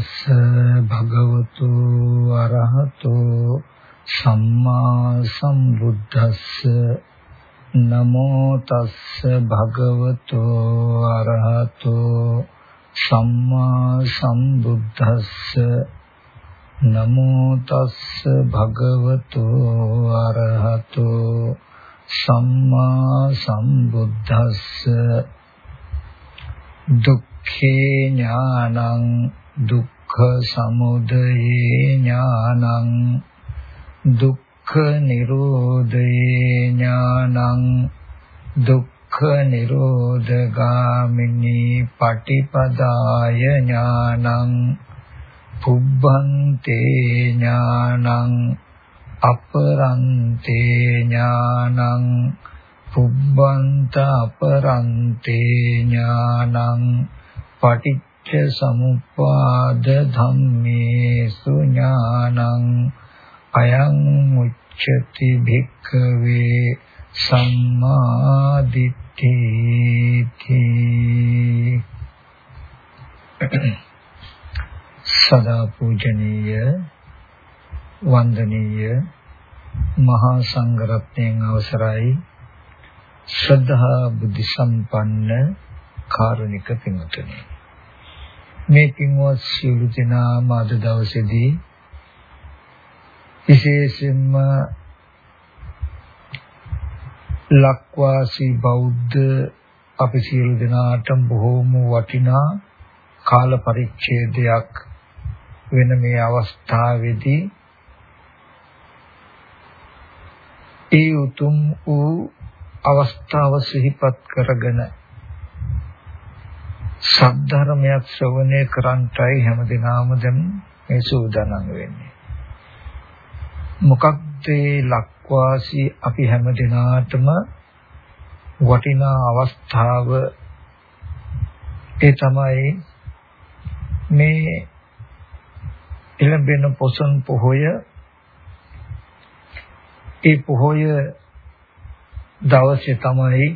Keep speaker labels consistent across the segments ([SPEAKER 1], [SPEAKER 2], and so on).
[SPEAKER 1] නමෝ තස් භගවතු අරහතෝ සම්මා සම්බුද්දස්ස නමෝ තස් භගවතු අරහතෝ සම්මා සම්බුද්දස්ස නමෝ තස් භගවතු අරහතෝ සම්මා සම්බුද්දස්ස දුක්ඛේ ඥානං දුක්ඛ සමුදයේ ඥානං දුක්ඛ නිරෝධේ ඥානං දුක්ඛ නිරෝධගාමිනී පටිපදාය ඥානං පුබ්බන්තේ ඥානං අපරන්තේ ඥානං පුබ්බන්ත අපරන්තේ ඥානං පටිච්ච සමුප්පාද ධම්මේසු ඥානං අයං උච්චති භික්ඛවේ සම්මාදිට්ඨිති සදා පූජනීය වන්දනීය මහා සංඝරත්නයන් අවසරයි. ශ්‍රද්ධා බුද්ධ සම්පන්න කාරුණික පින්වතුනි. මේ පින්වත් සියලු දෙනාම අද දවසේදී විශේෂයෙන්ම ලක්වාසී බෞද්ධ අපි සියලු දෙනාට බොහෝම වටිනා කාල පරිච්ඡේදයක් වෙන මේ අවස්ථාවේදී ඒ උතුම් වූ අවස්ථාව සිහිපත් කරගෙන සද්ධර්මයක් ශ්‍රවණය කරන්ටයි හැමදිනම දැන් මේ සූදානම් වෙන්නේ. මොකක්ද ඒ ලක්වාසී අපි හැමදිනාටම වටිනා අවස්ථාව ඒ තමයි මේ එළඹෙන පොසොන් පොහොය ඒ පොහොය දවසේ තමයි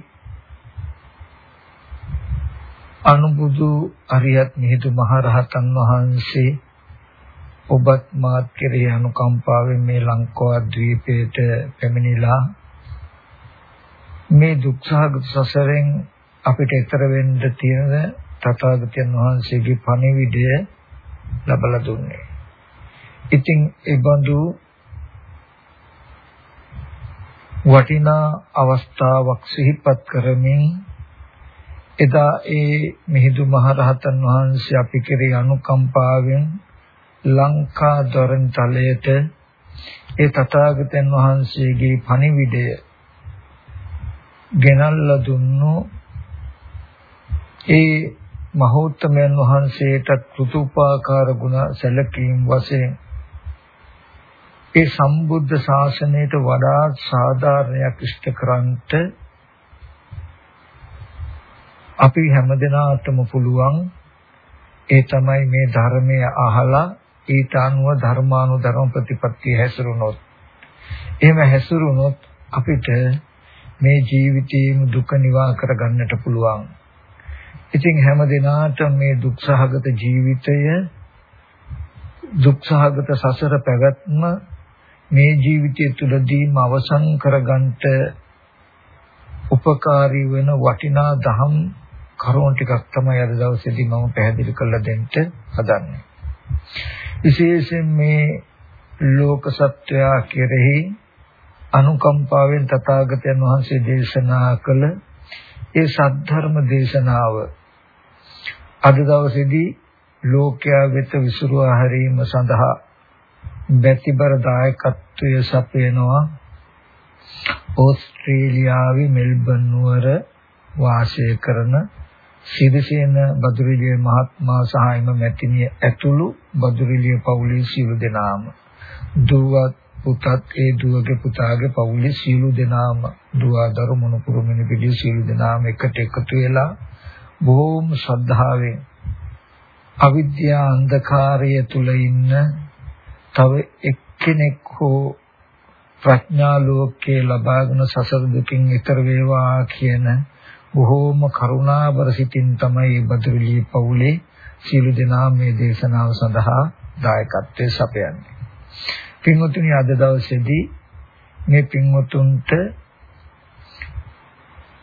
[SPEAKER 1] අනුබුදු අරියත් මිහිඳු මහරහතන් වහන්සේ ඔබත් මාත් කෙරෙහි අනුකම්පාවෙන් මේ ලංකාව ද්වීපයට පැමිණිලා මේ දුක්සහගත සසරෙන් අපිට ඈතර වෙන්න තියෙන තථාගතයන් වහන්සේගේ පණිවිඩය ලබලා දුන්නේ. ඉතින් ඒ බඳු වටිනා අවස්ථාවක් සිහිපත් කරමින් එදා ඒ මිහිඳු මහරහතන් වහන්සේ අපි කෙරෙහි අනුකම්පාවෙන් ලංකා දොරන් තලයට ඒ තථාගතයන් වහන්සේගේ පණිවිඩය ගෙනල්ලා දුන්නු. ඒ මහෞත්මයන් වහන්සේට කෘතුපාකාර ගුණ සැලකීම් වශයෙන් ඒ සම්බුද්ධ ශාසනයට වඩා සාධාරණයක් ඉෂ්ට කරන්ට අපි හැමදෙනාටම පුළුවන් ඒ තමයි මේ ධර්මය අහලා ඊට අනුව ධර්මානුධර්ම ප්‍රතිපත්තිය හැසිරුණොත් එහෙම හැසිරුණොත් අපිට මේ ජීවිතයේම දුක නිවා කරගන්නට පුළුවන්. ඉතින් හැම දිනාටම මේ දුක්සහගත ජීවිතය දුක්සහගත සසර පැවැත්ම මේ ජීවිතය තුළදීම අවසන් කරගන්නට උපකාරී වෙන වටිනා දහම් කරුණු ටිකක් තමයි අද දවසේදී මම පැහැදිලි කරලා දෙන්න හදන්නේ. විශේෂයෙන් මේ ලෝක සත්වයා කෙරෙහි අනුකම්පාවෙන් තථාගතයන් වහන්සේ දේශනා කළ ඒ සද්ධර්ම දේශනාව අද දවසේදී ලෝකයා වෙත විසුරුවා හැරීම සඳහා බැතිබර දායකත්වය සපයනවා ඕස්ට්‍රේලියාවේ මෙල්බන් නුවර වාසය කරන සිරිසේන බදුරිලිය මහත්මයා සහ එම මැතිණිය ඇතුළු බදුරිලිය පවුලේ සියලු දෙනාම. දුවත් පුතත් ඒ දුවගේ පුතාගේ පවුලේ සියලු දෙනාම දුව දරු මොනුපුරු මිනිපිඩි සියලු දෙනාම එකට එකතු වෙලා බොහෝම ශ්‍රද්ධාවෙන් අවිද්‍යා අන්ධකාරය තුල ඉන්න තව එක්කෙනෙක් හෝ ප්‍රඥා ලෝකයේ ලබාගෙන සසර දුකින් ඈතර වේවා කියන බොහෝම කරුණාබර සිතින් තමයි බදුරිලි පවුලේ සීල දෙනා මේ දේශනාව සඳහා දායකත්වයේ සපයන්නේ. පින්වතුනි අද දවසේදී මේ පින්වතුන්ට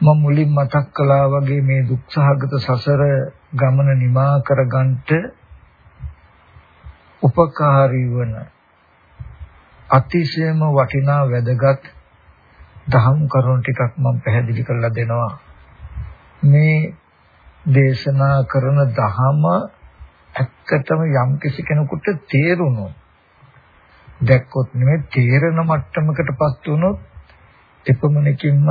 [SPEAKER 1] මම මුලින් මතක් කළා වගේ මේ දුක්සහගත සසර ගමන නිමා කරගන්නට උපකාරී වන අතිශයම වටිනා වැදගත් දහම් කරුණු ටිකක් මම පැහැදිලි කරලා දෙනවා මේ දේශනා කරන දහම ඇත්තටම යම් කිසි කෙනෙකුට තේරුණොත් දැක්කොත් නෙමෙයි තේරෙන මට්ටමකටපත් වුණොත් එපමණකින්ම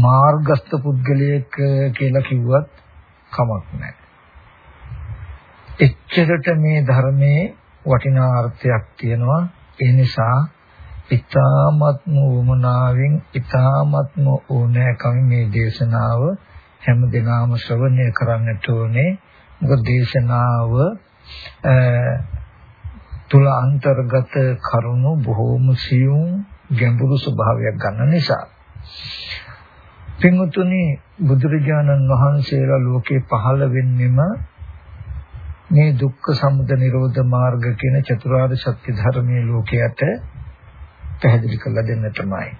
[SPEAKER 1] මාර්ගස්ත පුද්ගලයෙක් කියලා කිව්වත් කමක් නැහැ. එච්චරට මේ ධර්මයේ වටිනා අර්ථයක් තියෙනවා. ඒ නිසා ඊ타ත්ම වමනාවෙන් ඊ타ත්ම ඕනෑකම මේ දේශනාව හැම දිනම ශ්‍රවණය කරන්නට ඕනේ. මොකද දේශනාව තුල අන්තර්ගත කරුණු බොහෝම සියුම් ගැඹුරු ස්වභාවයක් ගන්න නිසා පින්වතුනි බුදුරජාණන් වහන්සේලා ලෝකේ පහළ වෙන්නෙම මේ දුක්ඛ සමුදය නිරෝධ මාර්ග කියන චතුරාර්ය සත්‍ය ධර්මයේ ලෝකයට පැහැදිලි කරලා දෙන්න තමයි.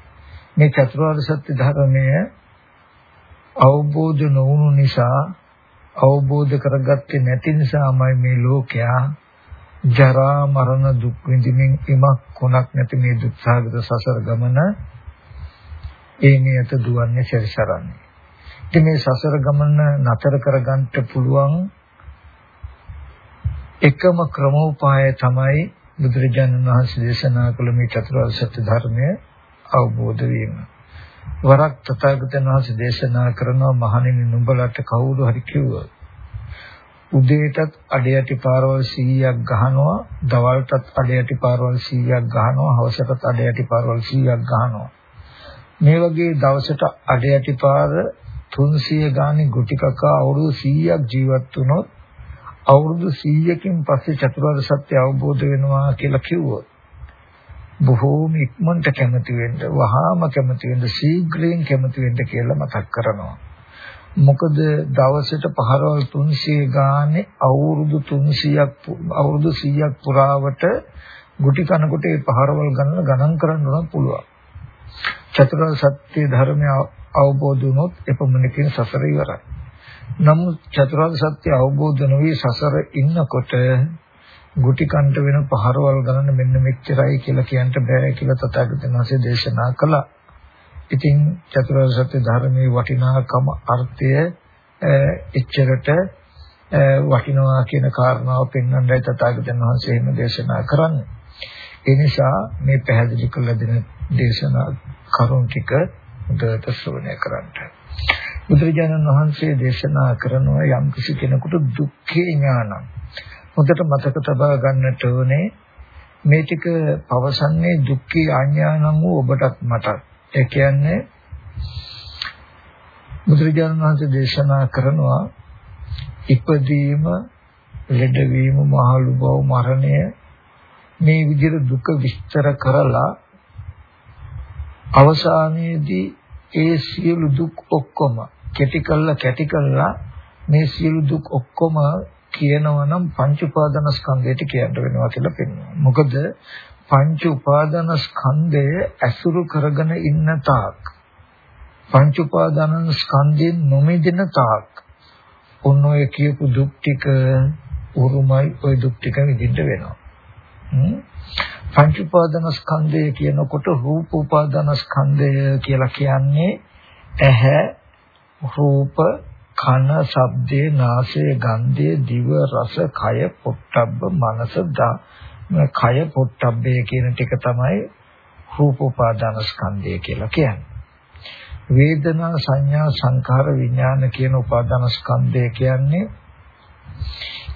[SPEAKER 1] මේ චතුරාර්ය සත්‍ය ධර්මය අවබෝධ නොවුණු නිසා අවබෝධ කරගත්තේ නැති නිසාමයි මේ ලෝකයා ජරා මරණ දුක් විඳින්මින් ඉමක් කොනක් නැති මේ දුක්ඛාගත සසර ගමන ඒ නියත දුවන්නේ සැරිසරන්නේ. ඉතින් මේ සසර ගමන නතර කරගන්න පුළුවන් එකම ක්‍රමෝපාය තමයි බුදුරජාණන් වහන්සේ දේශනා කළ මේ චතුරාර්ය සත්‍ය ධර්මය අවබෝධ වීම. වරක් තථාගතයන් වහන්සේ දේශනා කරනවා මහණෙනි නුඹලට කවුරු හරි කිව්වොත් උදේටත් අඩයටි පාරවල් 100ක් ගහනවා දවල්ටත් අඩයටි පාරවල් 100ක් ගහනවා හවසටත් අඩයටි පාරවල් 100ක් ගහනවා මේ වගේ දවසට අඩයටි පාර 300 ගානේ ගුටි කකා අවුරුදු 100ක් ජීවත් වුණොත් අවුරුදු 100කින් පස්සේ චතුරාර්ය සත්‍ය අවබෝධ වෙනවා කියලා කිව්වොත් බොහෝම ඉක්මනට කැමති වෙන්න වහාම කැමති වෙන්න ශීඝ්‍රයෙන් කැමති වෙන්න කියලා මතක් කරනවා මොකද දවසට පහරවල් 300 ගානේ අවුරුදු 300ක් අවුරුදු 100ක් පුරාවට ගුටි කනකොට ඒ පහරවල් ගණන ගණන් කරන්න උනත් පුළුවන් චතුරාර්ය සත්‍ය ධර්මය අවබෝධ වුණොත් එපමණකින් සසර ඉවරයි. නමුත් චතුරාර්ය සත්‍ය අවබෝධ නොවි සසර ඉන්නකොට ගුටි කන්ට වෙන පහරවල් ගණන මෙන්න මෙච්චරයි කියලා කියන්න බෑ කියලා තථාගතයන් වහන්සේ දේශනා කළා. ඉතින් චතුරාර්ය සත්‍ය ධර්මයේ වටිනාකම අර්ථය එච්චරට වටිනවා කියන කාරණාව පෙන්වන්නයි තථාගතයන් වහන්සේ එහෙම දේශනා කරන්නේ. ඒ නිසා මේ පැහැදිලි කළ දෙන දේශනා කරුණ ටික හොඳට ශ්‍රවණය කරන්න. බුදුරජාණන් වහන්සේ දේශනා කරනවා යම් කිසි කෙනෙකුට දුක්ඛේ ඥානං හොඳට මතක තබා ගන්නට ඕනේ මේ ටික පවසන්නේ දුක්ඛේ අඥානං වූ ඔබටත් මටත්. ඒ කියන්නේ බුදුරජාණන් වහන්සේ දේශනා කරනවා ඉපදීම, ලෙඩවීම, මහලු බව, මරණය මේ විදිහට දුක විස්තර කරලා අවසානයේදී ඒ සියලු දුක් ඔක්කොම කැටි කළා කැටි කළා මේ සියලු දුක් ඔක්කොම කියනවා නම් පංච උපාදානස්කන්ධයට කියන්න වෙනවා කියලා පෙන්වනවා. මොකද පංච උපාදානස්කන්ධය ඇසුරු කරගෙන ඉන්න තාක් පංච උපාදානස්කන්ධයෙන් නොමිදෙන තාක් ඔන්න ඔය කියපු දුක් ටික උරුමයි ඔය දුක් ටික විඳින්න වෙනවා. පංච උපාදානස්කන්ධය කියනකොට රූප උපාදානස්කන්ධය කියලා කියන්නේ ඇහැ රූප කන ශබ්දේ නාසය ගන්ධය දිව රස කය පොට්ටබ්බ මනස දා කය පොට්ටබ්බේ කියන ටික තමයි රූප උපාදානස්කන්ධය කියලා කියන්නේ. වේදනා සංඥා සංඛාර විඥාන කියන උපාදානස්කන්ධය කියන්නේ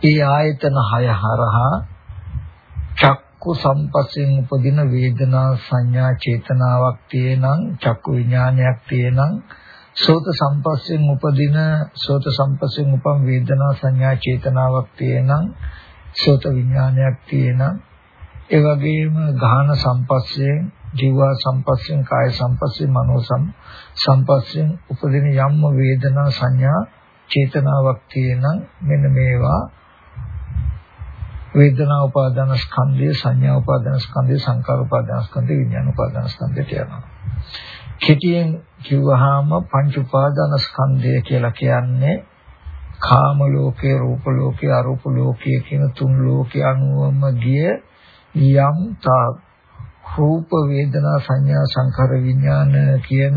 [SPEAKER 1] ඒ ආයතන හය හරහා චක්කු සම්පස්යෙන් උපදින වේදනා සංඥා චේතනාවක් තියෙනම් චක්කු විඥානයක් තියෙනම් සෝත සම්පස්යෙන් උපදින සෝත සම්පස්යෙන් උපම් වේදනා සංඥා චේතනාවක් තියෙනම් සෝත විඥානයක් තියෙනම් ඒ වගේම ගාහන සම්පස්යෙන් ජීව සම්පස්යෙන් කාය සම්පස්යෙන් මනෝ සම්පස්යෙන් උපදින යම් වේදනා සංඥා චේතනාවක් තියෙනම් මෙන්න මේවා. වේදනා උපාදාන ස්කන්ධය සංඥා උපාදාන ස්කන්ධය සංකාර උපාදාන ස්කන්ධය විඥාන උපාදාන ස්කන්ධයට යනවා. කෙටියෙන් කිව්වහම පංච උපාදාන ස්කන්ධය කියලා කියන්නේ කාම ලෝකේ රූප ලෝකේ අරූප ලෝකේ කියන තුන් ලෝකේ අනුවම ගිය යම් තා රූප වේදනා සංඥා සංකාර විඥාන කියන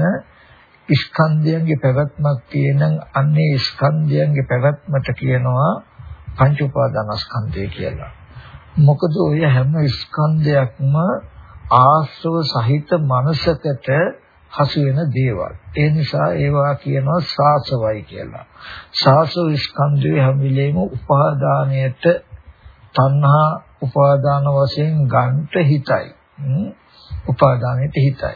[SPEAKER 1] ස්කන්ධයන්ගේ පැවැත්මක් තියෙන අන්නේ ස්කන්ධයන්ගේ පැවැත්මට කියනවා පංච උපාදානස්කන්ධය කියලා. මොකද ඔය හැම ස්කන්ධයක්ම ආශ්‍රව සහිත මනසකට හසු වෙන දේවල්. ඒ නිසා ඒවා කියනවා සාසවයි කියලා. සාසව ස්කන්ධය හැම වෙලේම උපාදානයට තණ්හා උපාදාන වශයෙන් ගන්නට හිතයි. උපාදානයට හිතයි.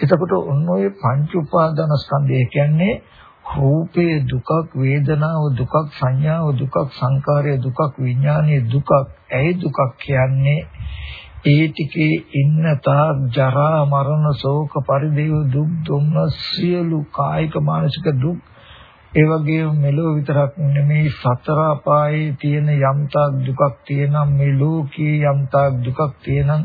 [SPEAKER 1] එතකොට ඔන්න ඔය පංච උපාදාන ස්කන්ධය කියන්නේ රූපේ දුකක් වේදනාව දුකක් සංඥාව දුකක් සංකාරය දුකක් විඥානයේ දුකක් ඇයි දුකක් කියන්නේ ඒ ටිකේ ඉන්න තාක් ජරා මරණ ශෝක පරිදේව දුක් දුම්නස් සියලු කායික මානසික දුක් ඒ වගේම මෙලෝ විතරක් නෙමෙයි සතර අපායේ තියෙන යම් තාක් දුකක් තියෙනම් මේ ලෝකයේ යම් තාක් දුකක් තියෙනම්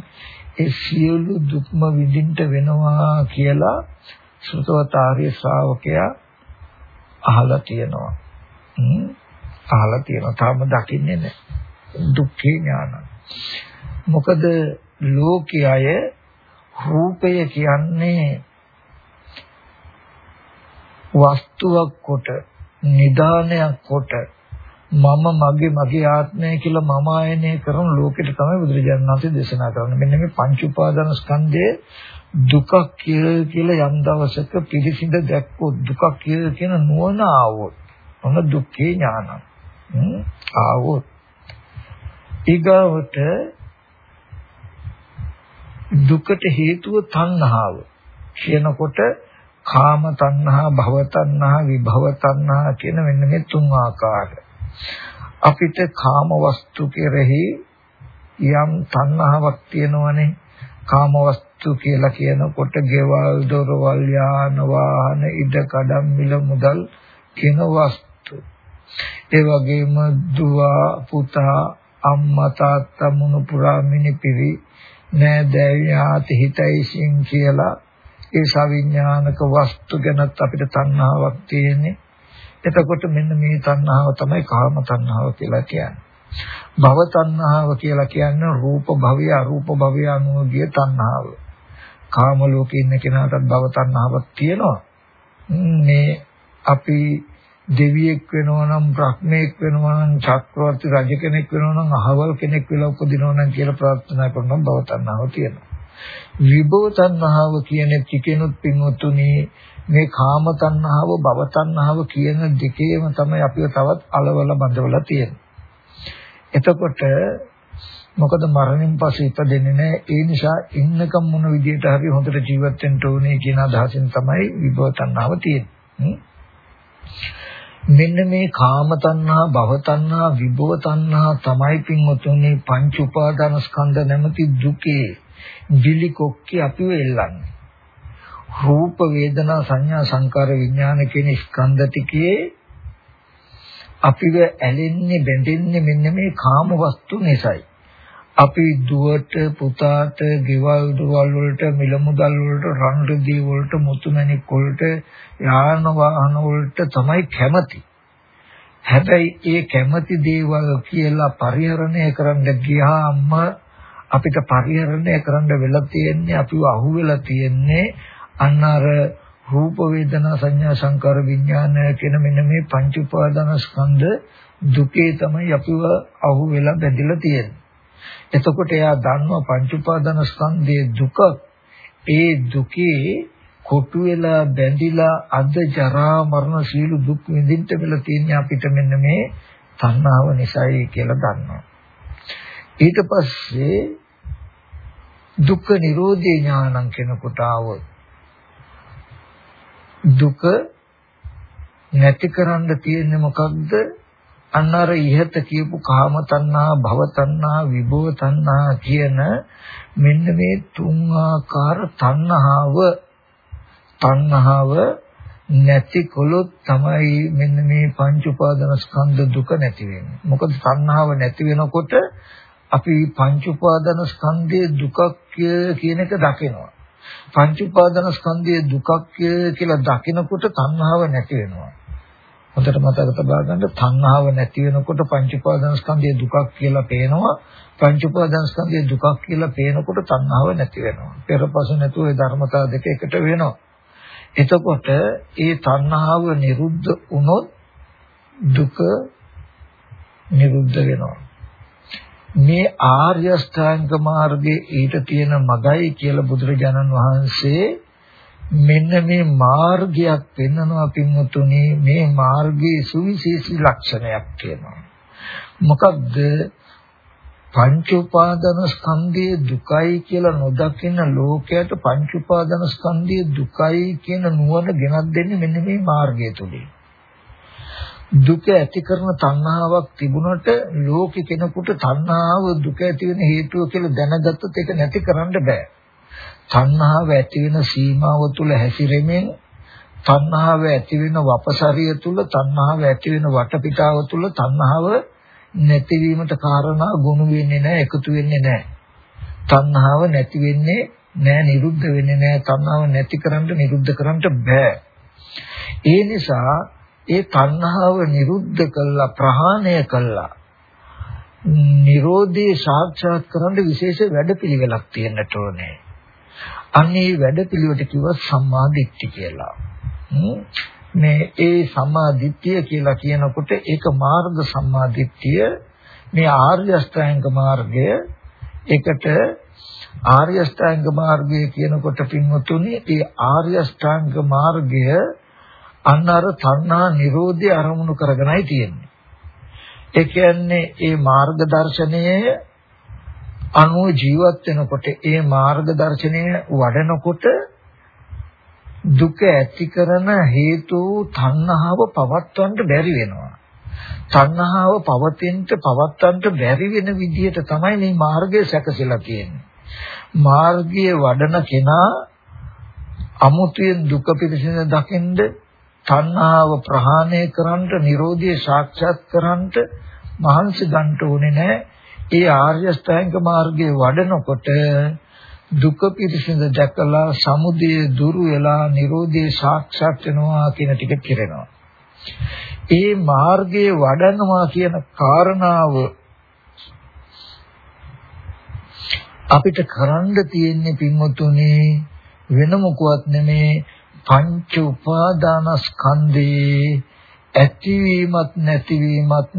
[SPEAKER 1] ඒ සියලු දුක්ම විඳින්න වෙනවා කියලා සෘතවත ආර්ය ශ්‍රාවකයා අහලා තියෙනවා. අහලා තියෙනවා. තාම දකින්නේ නැහැ. දුක්ඛේ ඥාන. මොකද ලෝකයේ රූපය කියන්නේ වස්තුවක් කොට නිදානයක් කොට මම මගේ මගේ ආත්මය කියලා මම ආයනය කරන ලෝකෙට තමයි බුදුරජාණන් වහන්සේ දේශනා කරන්නේ. මෙන්න මේ පංච උපාදාන ස්කන්ධයේ දුක කියලා යම් දවසක පිළිසිඳ දැක්කොත් දුක කියන නුවණ ආවොත් ඔන්න දුක්ඛේ ඥානං. ආවොත් ඊගවට දුකට හේතුව තණ්හාව. කියනකොට කාම තණ්හා භව තණ්හා විභව තණ්හා කියන මෙන්න මේ තුන් ආකාරය අපිට කාම වස්තු කෙරෙහි යම් තණ්හාවක් තියෙනවනේ. කාම වස්තු කියලා කියනකොට ගෙවල් දොරවල් යාන වාහන ඉඩ කඩම් මිල මුදල් කියන වස්තු. ඒ වගේම දුව පුතා අම්මා තාත්තා මුණු පුරා මිනිපිරි නෑදෑයාති හිතයිසින් කියලා ඒ සවිඥානික වස්තු ගැනත් අපිට තණ්හාවක් තියෙන්නේ එතකොට මෙන්න මේ තණ්හාව තමයි කාම තණ්හාව කියලා කියන්නේ. භව තණ්හාව කියලා කියන්නේ රූප භවය අරූප භවය අනුව ගිය තණ්හාව. කාම ලෝකේ ඉන්න කෙනාටත් භව තණ්හාවක් තියෙනවා. මේ අපි දෙවියෙක් වෙනවා නම් බ්‍රහ්මයෙක් වෙනවා නම් චක්‍රවර්ති රජ කෙනෙක් වෙනවා නම් අහවල් කෙනෙක් වෙලා උපදිනවා නම් කියලා ප්‍රාර්ථනා කරනවා භව තණ්හාව තියෙනවා. විභව තණ්හාව කියන්නේ ටිකෙනුත් පින්වතුනි මේ කාම තණ්හාව භව තණ්හාව කියන දෙකේම තමයි අපිව තවත් අලවල බඳවලා තියෙන්නේ. එතකොට මොකද මරණයෙන් පස්සේ ඉපදෙන්නේ නැහැ. ඒ නිසා ඉන්නකම් මොන විදියට හරි හොඳට ජීවත් වෙන්න ඕනේ කියන අදහසින් තමයි විභව තණ්හාව තියෙන්නේ. මෙන්න මේ කාම තණ්හා, භව තණ්හා, විභව තණ්හා තමයි පින්වතුනි පංච උපාදාන ස්කන්ධ නැමැති දුකේ විලි කොක්කේ අපිව එල්ලන්නේ. රූප වේදනා සංඥා සංකාර විඥාන කියන ස්කන්ධ ටිකේ අපිව ඇලෙන්නේ බැඳෙන්නේ මෙන්න මේ කාම වස්තු නිසායි. අපි දුවට පුතාට ගෙවල් දොරවල් වලට මිල මුදල් වලට රන් රිදී වලට මුතුමැණික් වලට යාන වාහන වලට තමයි කැමති. හැබැයි ඒ කැමති දේවල් කියලා පරිහරණය කරන්න ගියාම අපිට පරිහරණය කරන්න වෙලා තියෙන්නේ අපිව අහුවෙලා තියෙන්නේ අන්න අර රූප වේදනා සංඥා සංකාර විඥාන කියන මෙන්න මේ පංච උපාදාන ස්කන්ධ දුකේ තමයි අපිව අහු වෙලා බැඳිලා තියෙන්නේ. එතකොට එයා දන්නවා පංච උපාදාන ස්කන්ධයේ දුක ඒ දුකේ කොටු වෙලා බැඳිලා අද ජරා මරණ සීල දුක් විඳින්න වෙලා තියෙන්නේ අපිට මෙන්න මේ තණ්හාව නිසායි කියලා දන්නවා. ඊට පස්සේ දුක්ඛ නිරෝධේ ඥානං කෙනෙකුට આવොත් දුක නැති කරන්න තියෙන්නේ මොකක්ද? අන්න අර ඉහත කියපු කාම තණ්හා, භව තණ්හා, විභව තණ්හා කියන මෙන්න මේ තුන් ආකාර තණ්හාව තණ්හාව නැති කොලොත් තමයි මෙන්න මේ පංච උපාදාන ස්කන්ධ දුක නැති වෙන්නේ. මොකද සංහාව නැති වෙනකොට අපි පංච උපාදාන ස්කන්ධයේ දුකක් කියන එක දකිනවා. පංච උපාදාන ස්කන්ධයේ දුකක් කියලා දකිනකොට තණ්හාව නැති වෙනවා. හොඳට මතක තබා ගන්න තණ්හාව නැති වෙනකොට පංච උපාදාන ස්කන්ධයේ දුකක් කියලා පේනවා. පංච උපාදාන ස්කන්ධයේ දුකක් කියලා පේනකොට තණ්හාව නැති වෙනවා. පෙරපසු නැතුව ඒ ධර්මතා දෙක එකට වෙනවා. එතකොට ඒ තණ්හාව නිරුද්ධ වුණොත් දුක නිරුද්ධ වෙනවා. මේ ආර්ය ශ්‍රාංග මාර්ගයේ ඊට තියෙන මගයි කියලා බුදුරජාණන් වහන්සේ මෙන්න මේ මාර්ගයක් පෙන්වනවා පින්වතුනි මේ මාර්ගයේ සුවිශේෂී ලක්ෂණයක් තියෙනවා. මොකක්ද පංච උපාදාන ස්කන්ධයේ දුකයි කියලා නොදකින ලෝකයට පංච උපාදාන ස්කන්ධයේ දුකයි කියන නුවණ ගෙනත් දෙන්නේ මෙන්න මේ මාර්ගය තුලින්. දුක ඇති කරන තණ්හාවක් තිබුණට ලෝකෙ කෙනෙකුට තණ්හාව දුක ඇති වෙන හේතුව කියලා දැනගත්තොත් ඒක නැති කරන්න බෑ. තණ්හාව ඇති වෙන සීමාව තුල හැසිරෙමින් තණ්හාව ඇති වෙන වපසරිය තුල තණ්හාව ඇති වෙන වටපිටාව තුල තණ්හාව නැතිවීමට කාරණා ගුණ වෙන්නේ නැහැ එකතු වෙන්නේ නැහැ. තණ්හාව නැති වෙන්නේ නැහැ නිරුද්ධ වෙන්නේ නැහැ. තණ්හාව නැති කරන්න නිරුද්ධ කරන්න බෑ. ඒ නිසා ඒ තණ්හාව නිරුද්ධ කළා ප්‍රහාණය කළා. නිරෝධේ සාක්ෂාත් කරන්න විශේෂ වැඩපිළිවෙලක් තියෙන්නට ඕනේ. අන්නේ වැඩපිළිවෙලට කිව්ව සම්මා දිට්ඨි කියලා. මේ ඒ සම්මාදිට්ඨිය කියලා කියනකොට ඒක මාර්ග සම්මාදිට්ඨිය මේ ආර්ය අෂ්ටාංග මාර්ගය ඒකට ආර්ය අෂ්ටාංග මාර්ගය කියනකොට පින්වතුනි ඒ ආර්ය අෂ්ටාංග මාර්ගය අන්න අර තණ්හා නිරෝධය අරමුණු කරගෙනයි තියෙන්නේ. ඒ කියන්නේ ඒ මාර්ග දර්ශනයේ අනුව ජීවත් වෙනකොට ඒ මාර්ග දර්ශනය වඩනකොට දුක ඇති කරන හේතු තණ්හාව පවත්වන්න බැරි වෙනවා. තණ්හාව පවතින්න පවත්වන්න බැරි වෙන විදිහට තමයි මේ මාර්ගය සැකසෙලා තියෙන්නේ. මාර්ගයේ වඩන කෙනා අමුතුවෙන් දුක පිළිසින දකින්ද තණ්හාව ප්‍රහාණය කරන්න, Nirodhiya සාක්ෂාත් කරන්න මහන්සි ගන්න ඕනේ නැහැ. ඒ ආර්ය ශ්‍රැංග මාර්ගයේ වඩනකොට දුක පිරිසිඳ දැකලා සමුදය දුරු වෙලා Nirodhe සාක්ෂාත් වෙනවා කියන ටික කෙරෙනවා. ඒ මාර්ගයේ වඩනවා කියන කාරණාව අපිට කරන්න තියෙන්නේ පින්වතුනි වෙන මොකවත් නෙමේ පංච උපාදානස්කන්ධේ ඇතිවීමත් නැතිවීමත්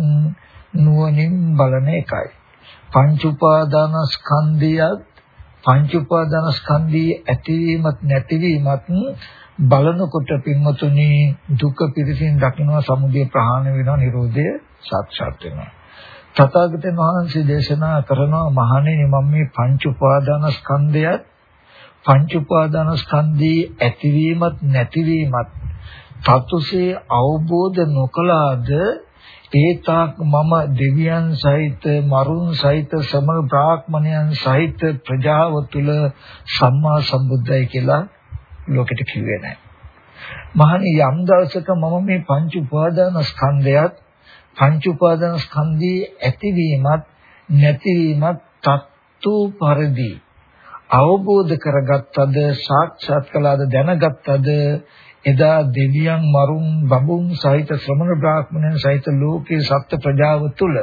[SPEAKER 1] නුවණින් බලන එකයි. පංච උපාදානස්කන්ධයත් පංච උපාදානස්කන්ධයේ ඇතිවීමත් නැතිවීමත් බලනකොට පින්වතුනි දුක පිරිසින් දකින්න සමුදය ප්‍රහාණය වෙනවා නිරෝධය සාක්ෂාත් වෙනවා. තථාගතයන් වහන්සේ දේශනා කරනවා මහණෙනි මම මේ පංච උපාදානස්කන්ධයත් පංච උපාදානස්කන්ධයේ ඇතිවීමත් නැතිවීමත් තතුසේ අවබෝධ නොකලාද ඒ තාක් මම දෙවියන් සහිත මරුන් සහිත සමල් බ්‍රාහ්මණයන් සහිත ප්‍රජාව තුල සම්මා සම්බුද්දයි කියලා ලෝකෙට කිව්වේ නැහැ. මහණි යම් දවසක මම මේ පංච උපාදාන ස්කන්ධයත් පංච උපාදාන ස්කන්ධයේ ඇතිවීමත් නැතිවීමත් තත්තු පරිදි අවබෝධ කරගත්තද සාක්ෂාත් කළාද දැනගත්තද එදා දෙවියන් මරුන් බඹුන් සහිත ශ්‍රමණ බ්‍රාහ්මණයන් සහිත ලෝකේ සත්ත්ව ප්‍රජාව තුල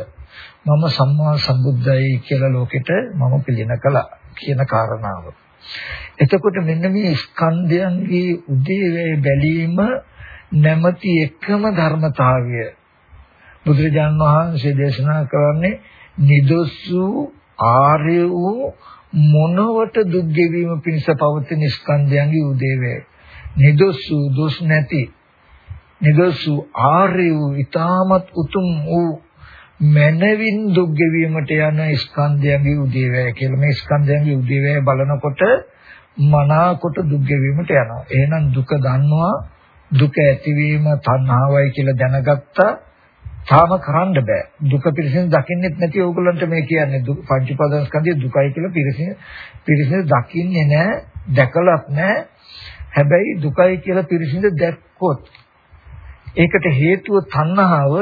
[SPEAKER 1] මම සම්මා සම්බුද්ධයි කියලා ලෝකෙට මම පිළින කළා කියන කාරණාව. එතකොට මෙන්න මේ ස්කන්ධයන්ගේ උදේවැය බැලීම නැමැති එකම ධර්මතාවය බුදුරජාන් වහන්සේ දේශනා කරන්නේ නිදොස්සු ආර්ය වූ මොනවට දුක් ගෙවීම පිණිස පවතින ස්කන්ධයන්ගේ උදේවැය නිදොසු දුස් නැති නිදොසු ආර්ය වූ ඊ타මත් උතුම් වූ මනවින් දුක් ගෙවීමට යන ස්කන්ධයන්ගේ උදේවැය කියලා මේ ස්කන්ධයන්ගේ උදේවැය බලනකොට මනාකොට දුක් ගෙවීමට යනවා. එහෙනම් දුක දන්නවා දුක ඇතිවීම තණ්හාවයි කියලා දැනගත්තා තාම කරන්න බෑ. දුක පිළිසින් දකින්නෙත් නැති ඕගොල්ලන්ට මේ කියන්නේ පංච උපාදාන ස්කන්ධය දුකයි කියලා පිළිසින් පිළිසින් දකින්නේ නැහැ. දැකලත් නැහැ. හැබැයි දුකයි කියලා පිරිසිඳ දැක්කොත් ඒකට හේතුව තණ්හාව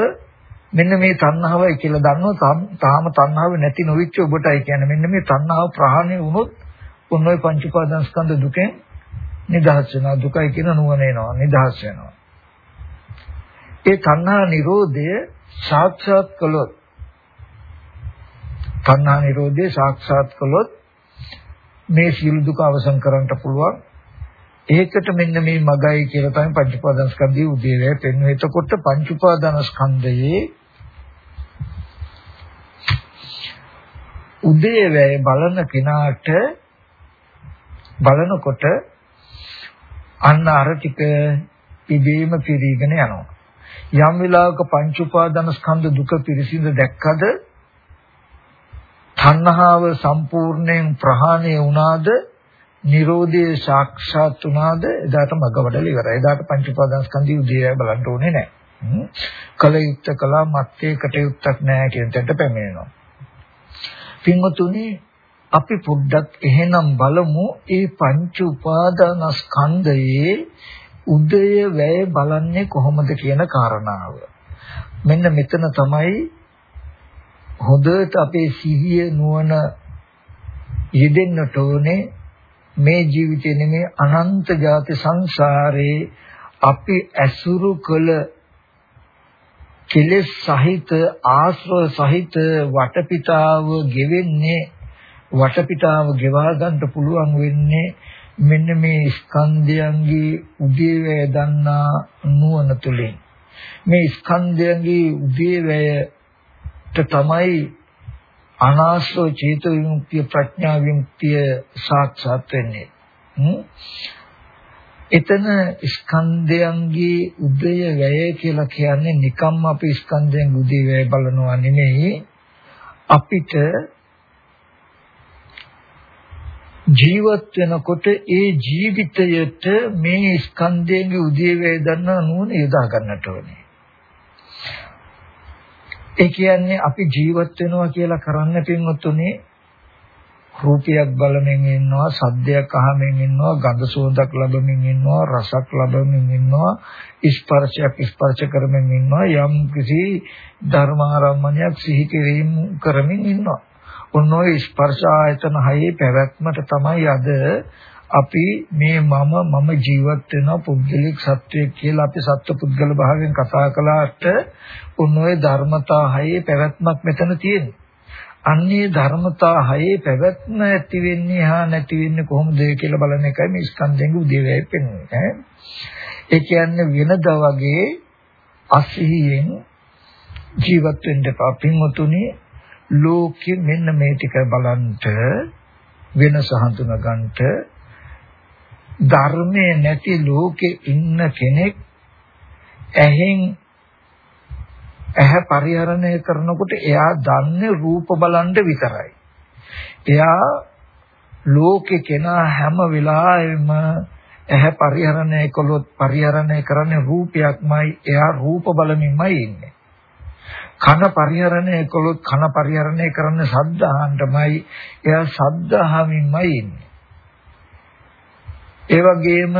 [SPEAKER 1] මෙන්න මේ තණ්හාවයි කියලා දන්නවා. තාම තණ්හාව නැති නොවිච්ච ඔබටයි කියන්නේ. මෙන්න මේ තණ්හාව ප්‍රහාණය වුණොත් ඔන්න ඔය පංච උපාදානස්කන්ධ දුකෙන් නිදහස් වෙනවා. දුකයි කියන නුවණ එනවා. නිදහස් වෙනවා. ඒ තණ්හා නිරෝධය සාක්ෂාත් කළොත් තණ්හා නිරෝධය සාක්ෂාත් කළොත් මේ සියලු දුක අවසන් කරන්නට පුළුවන්. ඒකට මෙන්න මේ මගයි කියලා තමයි පංච උපාදානස්කන්ධයේ උදේවැය පෙන්වන්නේ. එතකොට පංච උපාදානස්කන්ධයේ උදේවැය බලන කෙනාට බලනකොට අන්න අර ටික ඉබේම පිරීගෙන යනවා. යම් වෙලාවක පංච උපාදානස්කන්ධ දුක පිරිසිඳ දැක්කද තණ්හාව සම්පූර්ණයෙන් ප්‍රහාණය වුණාද Nirodhe සාක්ෂාත් වුණාද එදාට මග වඩල ඉවරයි. එදාට පංච උපාදානස්කන්ධය උදේ බලන්න ඕනේ නැහැ. කල යුත්ත කලා මත්තේ කටයුත්තක් නැහැ කියන තැනට පැමිණෙනවා. පින්වතුනි අපි පොඩ්ඩක් එහෙනම් බලමු ඒ පංච උපාදානස්කන්ධයේ උදය වැය බලන්නේ කොහොමද කියන කාරණාව. මෙන්න මෙතන තමයි හොඳට අපේ සිහිය නුවණ යෙදෙන්නට ඕනේ මේ ජීවිතේ නෙමේ අනන්ත ජාති සංසාරේ අපි ඇසුරු කළ කෙලෙස් සහිත ආශ්‍රව සහිත වටපිටාව ගෙවෙන්නේ වටපිටාව ගෙවා ගන්න පුළුවන් වෙන්නේ මෙන්න මේ ස්කන්ධයන්ගේ උදේවැය දන්නා නුවණ තුලින් මේ ස්කන්ධයන්ගේ උදේවැයට තමයි අනාශ්‍රව චේත විමුක්තිය ප්‍රඥා විමුක්තිය සාක්ෂාත් වෙන්නේ. එතන ස්කන්ධයන්ගේ උදය වැය කියලා කියන්නේ නිකම්ම අපි ස්කන්ධයන් උදේ වැය බලනවා නෙමෙයි අපිට ජීවත් වෙනකොට ඒ ජීවිතයට මේ ස්කන්ධයන්ගේ උදේ වැය දන්නා නුවණ යොදා ගන්නට ඕනේ. ඒ කියන්නේ අපි ජීවත් වෙනවා කියලා කරන්න පින්වත්තුනේ රූපයක් බලමින් ඉන්නවා සද්දයක් අහමින් ඉන්නවා ගඳ සුවඳක් ලබමින් ඉන්නවා රසක් ලබමින් ඉන්නවා ස්පර්ශයක් ස්පර්ශ කරමින් ඉන්නවා යම් කිසි ධර්මාරම්මණයක් සිහි කිරීම කරමින් ඉන්නවා. ඔන්න ඔය ස්පර්ශ ආයතන හයේ පැවැත්මට තමයි අද අපි මේ මම මම ජීවත් වෙන පුද්ගලික සත්වයක් කියලා අපි සත්ව පුද්ගල භාවයෙන් කතා කළාට උන් ඔය ධර්මතා හයේ පැවැත්මක් මෙතන තියෙනවා. අන්නේ ධර්මතා හයේ පැවැත්ම ඇති වෙන්නේ හා නැති වෙන්නේ කොහොමද කියලා බලන එකයි මේ ස්කන්ධයෙන් උදේවැය පෙන්වන්නේ. ඒ කියන්නේ වෙනදා වගේ අසිහියෙන් ජීවත් වෙන්න එපා. පින්වතුනි ලෝකෙ මෙන්න මේ ටික බලන්ට වෙනස හඳුනා ගන්නට ධර්මයේ නැති ලෝකේ ඉන්න කෙනෙක් ඇහෙන් ඇහැ පරිහරණය කරනකොට එයා දන්නේ රූප බලන්න විතරයි. එයා ලෝකේ කෙනා හැම වෙලාවෙම ඇහැ පරිහරණය කළොත් පරිහරණය කරන්නේ රූපයක්මයි එයා රූප බලමින්මයි ඉන්නේ. කන පරිහරණය කළොත් කන පරිහරණය කරන්නේ ශබ්ද අහන්නමයි එයා ශබ්ද අහමින්මයි ඉන්නේ. ඒ වගේම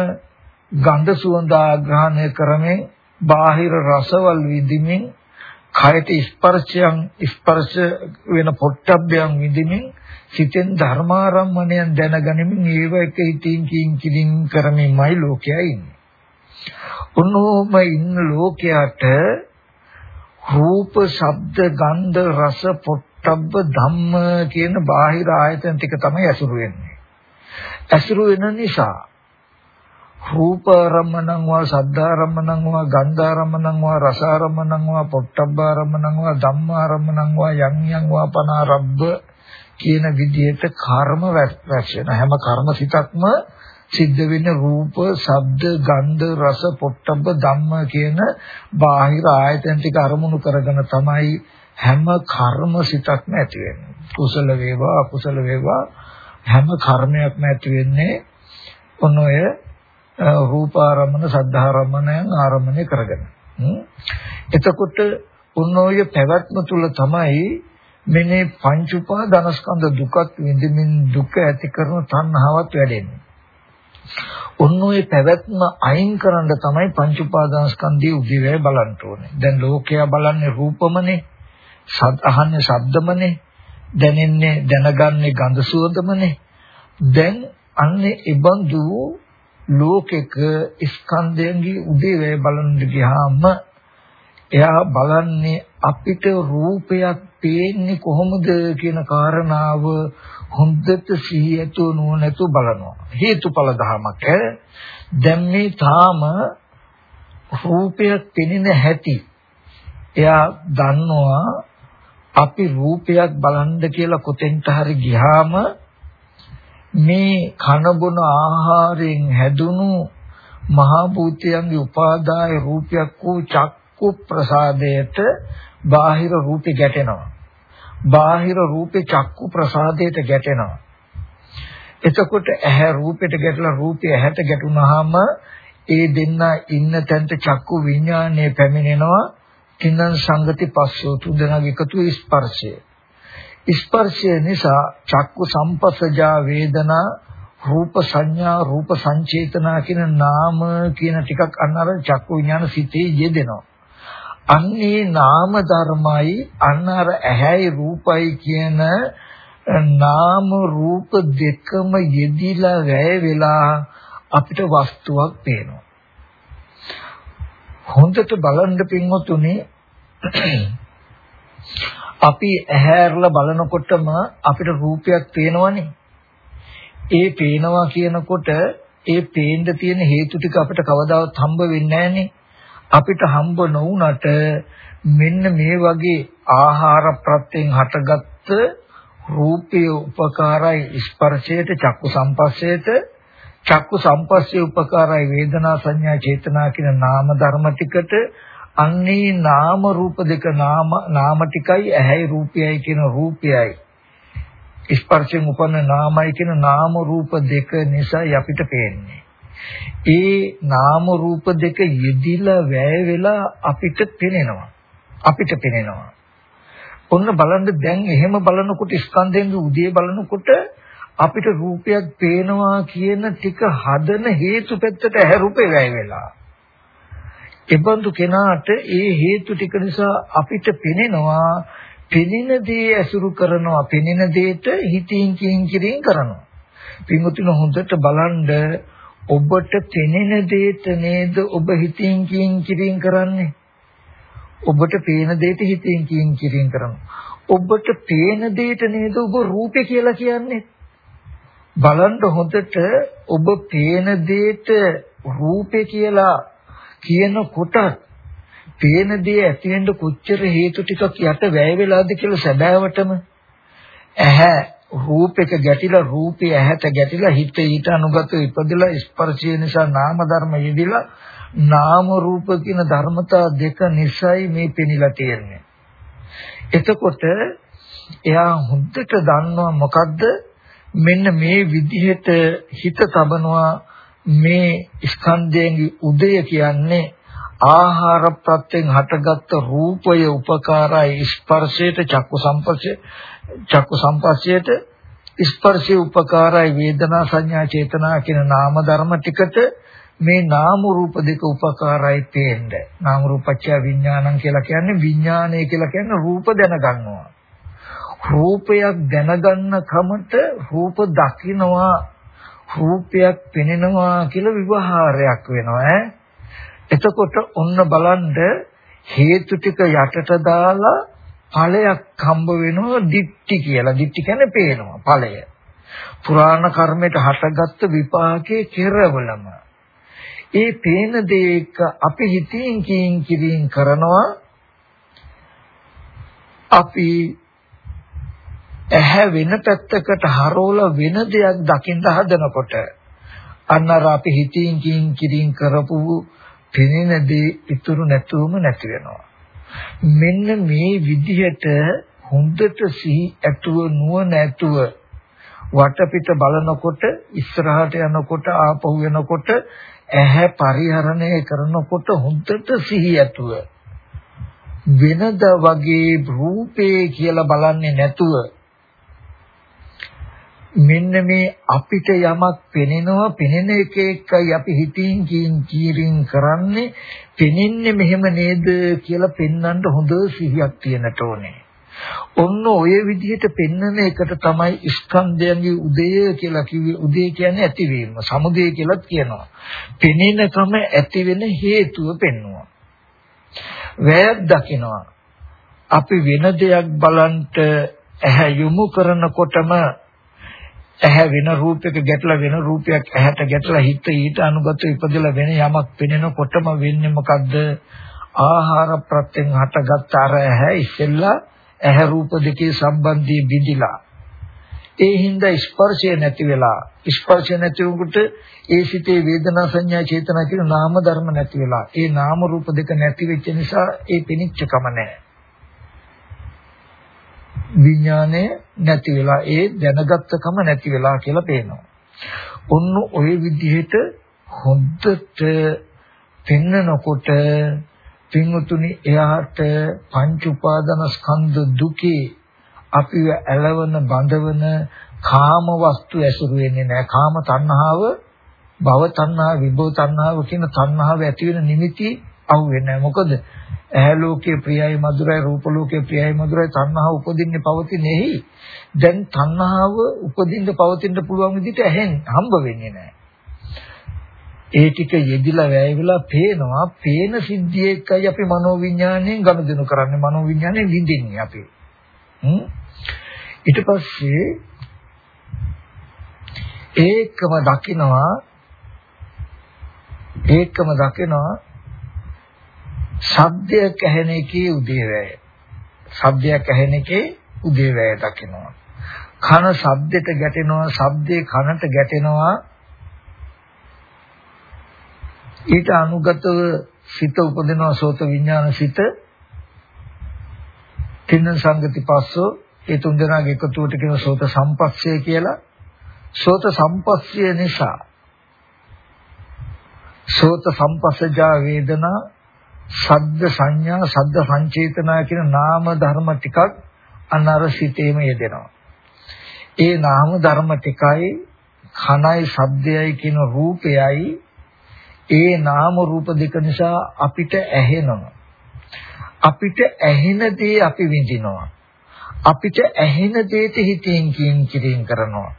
[SPEAKER 1] ගන්ධ සුවඳ ආග්‍රහණය කරමින් බාහිර රසවල් විඳිමින් කයට ස්පර්ශයන් ස්පර්ශ වෙන පොට්ටබ්බයන් විඳිමින් සිතෙන් ධර්මාරම්මණයන් දැනගනිමින් ඒව එක හිතින් කින් කිලින් කරමින්මයි ලෝකයා ඉන්නේ. උන්නෝම ඉන්න ලෝකයට රූප, ශබ්ද, ගන්ධ, රස, පොට්ටබ්බ ධම්ම කියන බාහිර ආයතන ටික තමයි ඇසුරු වෙන්නේ. ඇසුරු වෙන නිසා රූපාරම්මණං වා සද්ධාරම්මණං වා ගන්ධාරම්මණං වා රසාරම්මණං වා පොට්ටබ්බාරම්මණං වා ධම්මාරම්මණං වා යං යං වා පනාරබ්බ කියන විදිහට කර්ම රැස් වෙන හැම කර්ම සිතක්ම සිද්ධ වෙන්නේ රූප, ශබ්ද, ගන්ධ, රස, පොට්ටබ්බ ධම්ම කියන බාහිර ආයතන ටික අරමුණු කරගෙන තමයි හැම කර්ම සිතක්ම ඇති වෙන්නේ. කුසල වේවා, අකුසල වේවා හැම කර්මයක්ම ඇති වෙන්නේ ඔන්න ඔය රූපාරම්මන සද්ධාරම්මනයන් ආරම්භණය කරගෙන. එතකොට උන්නෝය පැවැත්ම තුල තමයි මෙනේ පංච උපාදානස්කන්ධ දුකත් විඳින්මින් දුක ඇති කරන තණ්හාවත් වැඩෙන්නේ. ඔන්න ඔය පැවැත්ම අයින් කරන්න තමයි පංච උපාදානස්කන්ධයේ උදිවේ බලන්න ඕනේ. දැන් ලෝකයා බලන්නේ රූපමනේ, සත් අහන්නේ ශබ්දමනේ, දැනෙන්නේ දැනගන්නේ ගඳ සුවඳමනේ. දැන් අන්නේ ඉබඳු ලෝකෙක ස්කන්ධයන්ගේ උදිවේ බලන්න ගියාම එයා බලන්නේ අපිට රූපයක් පේන්නේ කොහොමද කියන කාරණාව හොඳට සිහියතු නුවණතු බලනවා. හේතුඵල ධමයක් දැන් මේ තාම රූපයක් පෙනෙන හැටි එයා දන්නවා අපි රූපයක් බලන්න කියලා කොතෙන්ට හරි ගියාම මේ කන බොන ආහාරයෙන් හැදුණු මහා භූතයන්ගේ උපාදාය රූපයක් වූ චක්කු ප්‍රසාදයට බාහිර රූපේ ගැටෙනවා බාහිර රූපේ චක්කු ප්‍රසාදයට ගැටෙනවා. එතකොට ඇහැ රූපයට ගැටලා රූපය ඇහැට ගැටුනහම ඒ දෙන්න ඉන්න තැනට චක්කු විඥානය පැමිණෙනවා. කින්නං සංගති පස්සෝ තුදෙනාගේ එකතු ස්පර්ශය. ස්පර්ශය නිසා චක්කු සම්පස්සජා වේදනා රූප සංඥා රූප සංචේතනා කියන නාම කියන ටිකක් අන්න අර චක්කු විඥාන සිතේ යෙදෙනවා. අන්නේ නාම ධර්මයි අන්න අර ඇහැයි රූපයි කියන නාම රූප දෙකම යෙදිලා වැය වෙලා අපිට වස්තුවක් පේනවා. හොඳට බලන්න පින්වතුනි අපි ඇහැරලා බලනකොටම අපිට රූපයක් පේනවනේ. ඒ පේනවා කියනකොට ඒ පේන්න තියෙන හේතු ටික අපිට කවදාවත් හම්බ වෙන්නේ නැහනේ. අපිට හම්බ නොවුනට මෙන්න මේ වගේ ආහාර ප්‍රත්‍යයෙන් හටගත්ත රූපයේ උපකාරයි ස්පර්ශයට චක්කු සම්පස්සයට චක්කු සම්පස්සේ උපකාරයි වේදනා සංඥා චේතනා කියන නාම ධර්ම ටිකට අන්නේ නාම රූප දෙක නාම නාම ටිකයි ඇහැයි රූපයයි කියන රූපයයි ස්පර්ශයෙන් උපන්න නාමයි කියන නාම රූප දෙක නිසා අපිට පේන්නේ ඒ නාම රූප දෙක යෙදිලා වැය වෙලා අපිට පෙනෙනවා. අපිට පෙනෙනවා. ඔන්න බලන්න දැන් එහෙම බලනකොට ස්කන්ධයෙන් උදේ බලනකොට අපිට රූපයක් පේනවා කියන ටික හදන හේතු පැත්තට ඇහැ රූපේ වැය වෙලා. එබඳු කෙනාට ඒ හේතු ටික නිසා අපිට පෙනෙනවා පෙනෙන දේ ඇසුරු කරනවා පෙනෙන දේට හිතින් කින් කිරින් කරනවා. පින්වතුන හොඳට බලන්න ඔබට පෙනෙන දෙයට නේද ඔබ හිතින් කියින් කිරින් කරන්නේ? ඔබට පේන දෙයට හිතින් කියින් කිරින් කරනවා. ඔබට පේන දෙයට නේද ඔබ රූපේ කියලා කියන්නේ? බලන්න හොඳට ඔබ පේන දෙයට රූපේ කියලා කියනකොට පේන දේ ඇති වෙන්න කොච්චර හේතු ටිකක් යට වැය වෙලාද කියලා සැබෑවටම ඇහැ රූපයක ගැටිලා රූපය ඇහැට ගැටිලා හිත ඊට අනුගත ඉපදලා ස්පර්ශය නිසා නාම ධර්ම යෙදිලා නාම රූප කියන ධර්මතා දෙක නිසයි මේ පෙනිලා තියෙන්නේ. එතකොට එයා හොඳට දන්නවා මොකද්ද මෙන්න මේ විදිහට හිත තබනවා මේ ස්කන්ධයන්ගේ උදය කියන්නේ ආහාර ප්‍රත්‍යයෙන් හටගත්තු රූපය උපකාරයි. ස්පර්ශයට චක්කු සම්පස්සේ චක්කු සම්පස්සයට ස්පර්ශය උපකාරයි. වේදනා සංඥා චේතනා කියන නාම ධර්ම ටිකට මේ නාම රූප දෙක උපකාරයි පේන්නේ නාම රූපච්ඡ විඥානං කියලා කියන්නේ විඥානය කියලා කියන්නේ රූප දැනගන්නවා. රූපයක් දැනගන්න කමට රූප දකින්නවා රූපයක් පෙනෙනවා කියලා විවහාරයක් වෙනවා ඈ එතකොට ඔන්න බලන්න හේතු ටික යටට දාලා ඵලයක් හම්බ වෙනවා දික්ටි කියලා. දික්ටි කියන්නේ පේනවා ඵලය. පුරාණ කර්මයට හටගත්තු විපාකයේ කෙරවලම. ඒ පේන දේක අපි හිතින් කියින් කිරින් කරනවා අපි ඇහැ වෙන පැත්තකට හරවලා වෙන දෙයක් දකින්න හදනකොට අන්නර අපි හිතින් කියින් කිරින් කරපු පෙනෙන දේ ඉතුරු නැතුවම නැති වෙනවා. මෙන්න මේ විදිහට හොඳට සිහි ඇතුව නුවණ ඇතුව වටපිට බලනකොට ඉස්සරහට යනකොට ආපහු වෙනකොට ඇහැ පරිහරණය කරනකොට හොඳට සිහි ඇතුව වෙනද වගේ රූපේ කියලා බලන්නේ නැතුව මෙන්න මේ අපිට යමක් පෙනෙනවා පෙනෙන එක එකයි අපි හිතින් කින් කීරින් කරන්නේ පෙනෙන්නේ මෙහෙම නේද කියලා පෙන්වන්න හොඳ සිහියක් තියෙනට ඕනේ. ඔන්න ඔය විදිහට පෙන්වන එකට තමයි ස්කන්ධයන්ගේ උදය කියලා කිව්වේ. උදය කියන්නේ ඇතිවීම. සමුදය කියලාත් කියනවා. පෙනෙන ක්‍රම ඇති වෙන හේතුව පෙන්වනවා. වැයක් දකිනවා. අපි වෙන දෙයක් බලන්ට ඇහැ යොමු කරනකොටම ඇහැ වෙන රූපයක ගැටලා වෙන රූපයක් ඇහැට ගැටලා හිත ඊට අනුගත ඉපදලා වෙන යමක් පෙනෙනකොටම වෙන්නේ මොකද්ද? ආහාර ප්‍රත්‍යයෙන් හටගත් අර ඇහැ ඉස්සෙල්ලා ඇහැ රූප දෙකේ සම්බන්ධය බිඳිලා ඒ හින්දා ස්පර්ශය නැති වෙලා ස්පර්ශය නැති වුණුට ඒ සිතේ වේදනා සංඥා චේතනා කියන නාම ධර්ම නැති වෙලා ඒ නාම රූප දෙක නැති වෙච්ච නිසා ඒ පිනිච්ච කම නැහැ විඥානය නැති වෙලා ඒ දැනගත්තකම නැති වෙලා කියලා පේනවා. ඔන්න ওই විදිහට හොද්දට පෙන්නකොට පින්වතුනි එයාට පංච උපාදාන ස්කන්ධ දුකේ අපිව ඇලවන බඳවන කාම වස්තු ඇසුරු වෙන්නේ නැහැ. කාම තණ්හාව, භව තණ්හාව, විභව තණ්හාව කියන තණ්හාව ඇති වෙන නිමිති අහු වෙන්නේ නැහැ. මොකද ඇහැ ලෝකයේ ප්‍රියයි මధుරයි රූප ලෝකයේ ප්‍රියයි මధుරයි තණ්හාව උපදින්නේ පවතිනේහි දැන් තණ්හාව උපදින්න පවතින්න පුළුවන් විදිහට ඇහෙන් හම්බ වෙන්නේ නැහැ. ඒ ටික යෙදිලා වැය වෙලා පේනවා. පේන සිද්ධිය එක්කයි අපි මනෝවිඤ්ඤාණයෙන් ගනුදෙනු කරන්නේ. මනෝවිඤ්ඤාණයෙන් විඳින්නේ අපි. ඊට පස්සේ ඒකම දකිනවා. ඒකම දකිනවා ශබ්දයක් ඇහෙන එකේ උදේවැය. ශබ්දයක් ඇහෙන එකේ උදේවැය දකිනවා. කන ශබ්දෙට ගැටෙනවා, ශබ්දේ කනට ගැටෙනවා. ඊට අනුගතව සිත උපදිනවා සෝත විඥාන සිත. තින්න සංගති පස්සෝ ඒ තුන් දෙනාගේ එකතුවට කියන සෝත සම්පස්සය කියලා. සෝත සම්පස්සය නිසා සෝත සම්පස්සජා වේදනා සද්ද සංඥා සද්ද සංචේතනා කියන නාම ධර්ම ටිකක් අනර සිතේම යෙදෙනවා. ඒ නාම ධර්ම ටිකයි කනයි ශබ්දයයි කියන රූපයයි ඒ නාම රූප දෙක නිසා අපිට ඇහෙනවා. අපිට ඇහෙන දේ අපි විඳිනවා. අපිට ඇහෙන දේට හිතෙන් කියින් කිරින් කරනවා.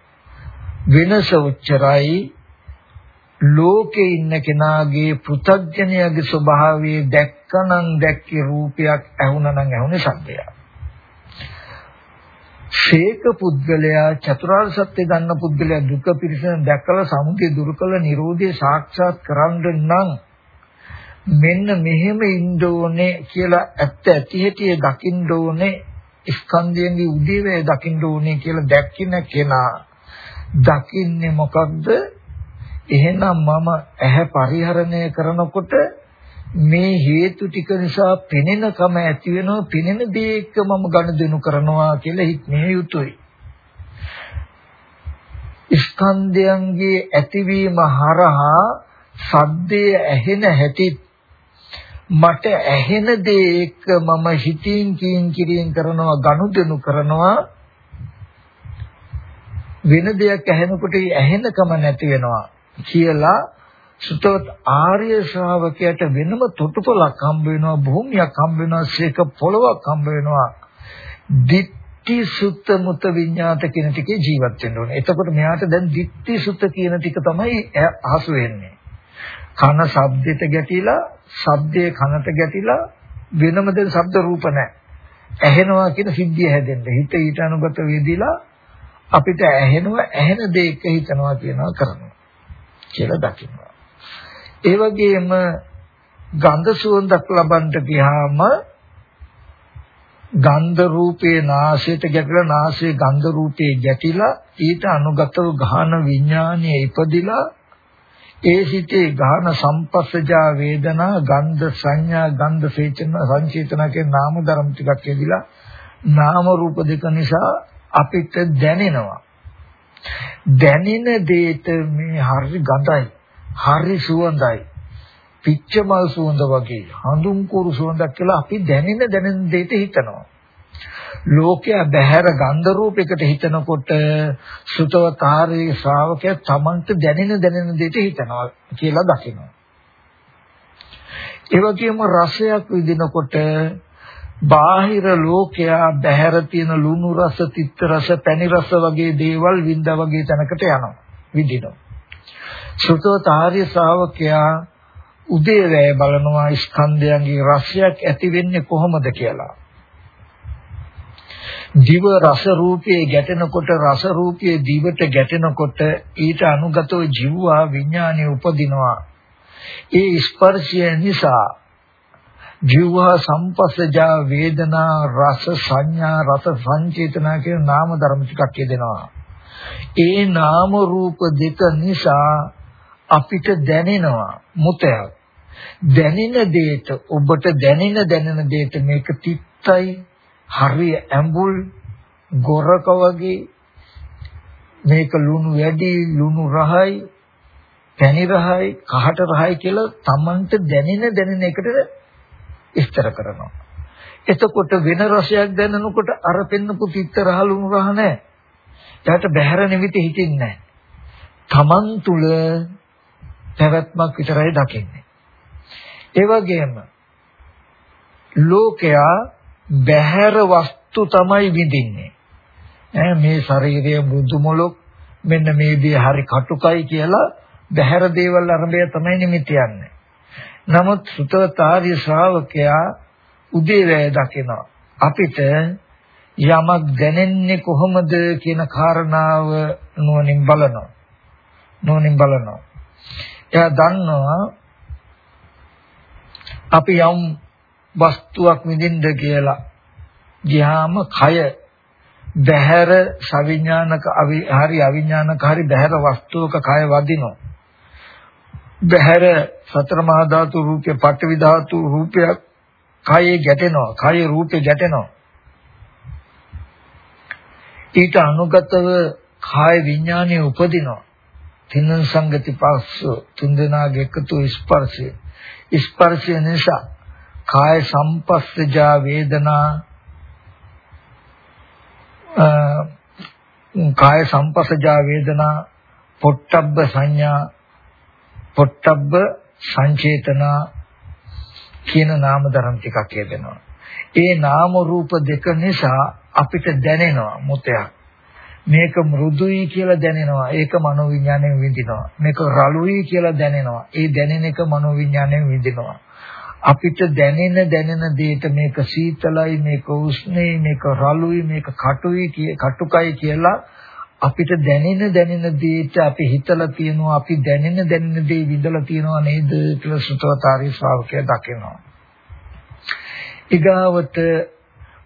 [SPEAKER 1] වෙනස උච්චරයි ලෝකේ ඉන්න කෙනාගේ පෘථග්ජනයාගේ ස්වභාවය දැක්කනම් දැක්කේ රූපයක් ඇහුණනම් ඇහුනේ ශබ්දයක්. ශේක පුද්ගලයා චතුරාර්ය සත්‍ය දන්න පුද්ගලයා දුක පිරිසෙන් දැකලා සමුදය දුරු කළ Nirodhe සාක්ෂාත් කරන්න නම් මෙන්න මෙහෙම ඉන්න ඕනේ කියලා ඇත්ත ඇති හැටි දකින්න ඕනේ ස්කන්ධයන්ගේ උදේවේ දකින්න ඕනේ කියලා දැක්කින කෙනා දකින්නේ මොකක්ද එහෙනම් මම ඇහැ පරිහරණය කරනකොට මේ හේතු ටික නිසා පෙනෙනකම ඇති වෙනවා පෙනෙන දේ එක්ක මම ගනුදෙනු කරනවා කියලා හිතන්නේ යුතුයි. ස්කන්ධයන්ගේ ඇතිවීම හරහා සද්දේ ඇහෙන හැටි මට ඇහෙන දේ එක්ක මම හිතින් කියින් කිරින් කරනවා ගනුදෙනු කරනවා වෙන දෙයක් ඇහෙනකොට ඇහෙනකම නැති වෙනවා කියලා සුතවත් ආර්ය ශ්‍රාවකයට වෙනම තොටුපළක් හම්බ වෙනවා භූමියක් හම්බ වෙනවා ශේක පොළවක් හම්බ වෙනවා දිට්ඨි සුත්ත මුත විඤ්ඤාත කියන ටිකේ ජීවත් වෙන්න ඕනේ. එතකොට මෙයාට දැන් දිට්ඨි සුත්ත කියන ටික තමයි අහසු වෙන්නේ. කන ශබ්දෙට ගැටිලා, ශබ්දයේ කනට ගැටිලා වෙනම දෙන ශබ්ද රූප නැහැ. ඇහෙනවා කියන සිද්ධිය හැදෙන්න. හිත ඊට අනුගත වේදිලා අපිට ඇහෙනවා ඇහෙන දේ එක හිතනවා කියනවා කරනවා. කියලා දකිනවා. ඒ වගේම ගන්ධ සුවඳක් ලබන්න ගියාම ගන්ධ රූපේ නාසයට ගැටලා නාසයේ ගන්ධ රූපේ ගැටිලා ඊට අනුගතව ගහන විඥානයේ ඉපදිලා ඒ සිටේ ගහන සම්පස්සජා වේදනා ගන්ධ සංඥා ගන්ධ සේචන සංචේතන කියන නාම ධර්ම ටිකක් එදිලා නාම රූප දෙක නිසා අපිට දැනෙනවා දැනෙන දෙයට මේ හරි ගඳයි හරි සුවඳයි පිච්ච මල් සුවඳ වගේ හඳුන් කුරු සුවඳක් කියලා අපි දැනෙන දැනෙන දෙයට හිතනවා ලෝකයා බහැර ගන්ධ රූපයකට හිතනකොට සුතවතාරී ශ්‍රාවකයා Tamanට දැනෙන දැනෙන දෙයට හිතනවා කියලා දකිනවා. ඒ වගේම රසයක් විඳිනකොට බාහිර ලෝකයා බහැර තියෙන ලුණු රස, තිත්ත රස, පැණි රස වගේ දේවල් විඳා වගේ තැනකට යනවා. විඳිනවා. සුතවතාරී ශ්‍රාවකයා උදේවැය බලනවා ස්කන්ධයන්ගේ රසයක් ඇති වෙන්නේ කොහොමද කියලා. දිව රස රූපයේ ගැටෙනකොට රස රූපයේ දිවට ගැටෙනකොට ඊට අනුගතව ජීවා විඥානය උපදිනවා. ඒ ස්පර්ශය නිසා ජීවා සම්පස්සජා වේදනා රස සංඥා රස සංචේතනා කියන නාම ධර්ම ටිකක් යෙදෙනවා. ඒ නාම රූප දෙක නිසා අපිට දැනෙනවා මුතයක්. දැනෙන දෙයට ඔබට දැනෙන දැනෙන දෙයට මේක තිත්තයි හරිය ඇඹුල් ගොරක වගේ මේක ලුණු වැඩි ලුණු රහයි පැණි රහයි කහට රහයි කියලා Tamanට දැනෙන දැනෙන එකට විස්තර කරනවා. එතකොට වෙන රසයක් දැනනකොට අර පෙන්නපු තිත්ත රහ ලුණු රහ නැහැ. එයාට බහැර නිමිති හිතින්නේ නැහැ. Taman තුල පැවැත්මක් විතරයි දකින්නේ. ඒ වගේම ලෝකයා බහැර වස්තු තමයි විඳින්නේ. ඈ මේ ශරීරය මෘදු මොලොක් මෙන්න මේ දේ හරි කටුකයි කියලා බහැර දේවල් අරඹය තමයි නිමිති යන්නේ. නමුත් සුතවතාරිය ශ්‍රාවකයා උදේවැය දකිනවා. අපිට යමක් දැනෙන්නේ කොහොමද කියන කාරණාව නුවණින් බලනවා. නුවණින් බලනවා. එයා දන්නවා අපි යම් වස්තුවක් විඳින්න කියලා ගියාම කය බහැර සවිඥානික හරි අවිඥානික හරි බහැර වස්තුවක කය වදිනවා බහැර සතර මහා ධාතු රූපේ පඨවි ධාතු රූපයක් කයේ ගැටෙනවා. කයේ රූපේ ගැටෙනවා. ඊට අනුගතව කාය විඥානයේ උපදිනවා. තින්න සංගති පස්ස තුන්දෙනාගේ එකතු ස්පර්ශය. ස්පර්ශය නිසා කාය සම්පස්සජා වේදනා කාය සම්පස්සජා වේදනා පොට්ටබ්බ සංඥා පොට්ටබ්බ සංචේතනා කියන නාම ධර්ම ටිකක් යෙදෙනවා. ඒ නාම රූප දෙක නිසා අපිට දැනෙනවා මුතයක්. මේක මෘදුයි කියලා දැනෙනවා. ඒක මනෝවිඤ්ඤාණයෙන් විඳිනවා. මේක රළුයි කියලා දැනෙනවා. ඒ දැනෙන එක මනෝවිඤ්ඤාණයෙන් විඳිනවා. අපිට දැනෙන දැනෙන දෙයට මේක සීතලයි මේක උෂ්ණයි මේක රළුයි මේක කටුයි කටුකයි කියලා අපිට දැනෙන දැනෙන දෙයට අපි හිතලා තියෙනවා අපි දැනෙන දැනෙන දේ විඳලා තියෙනවා නේද කියලා සුතවතාරී ශ්‍රාවකයා දකිනවා. ඊගාවට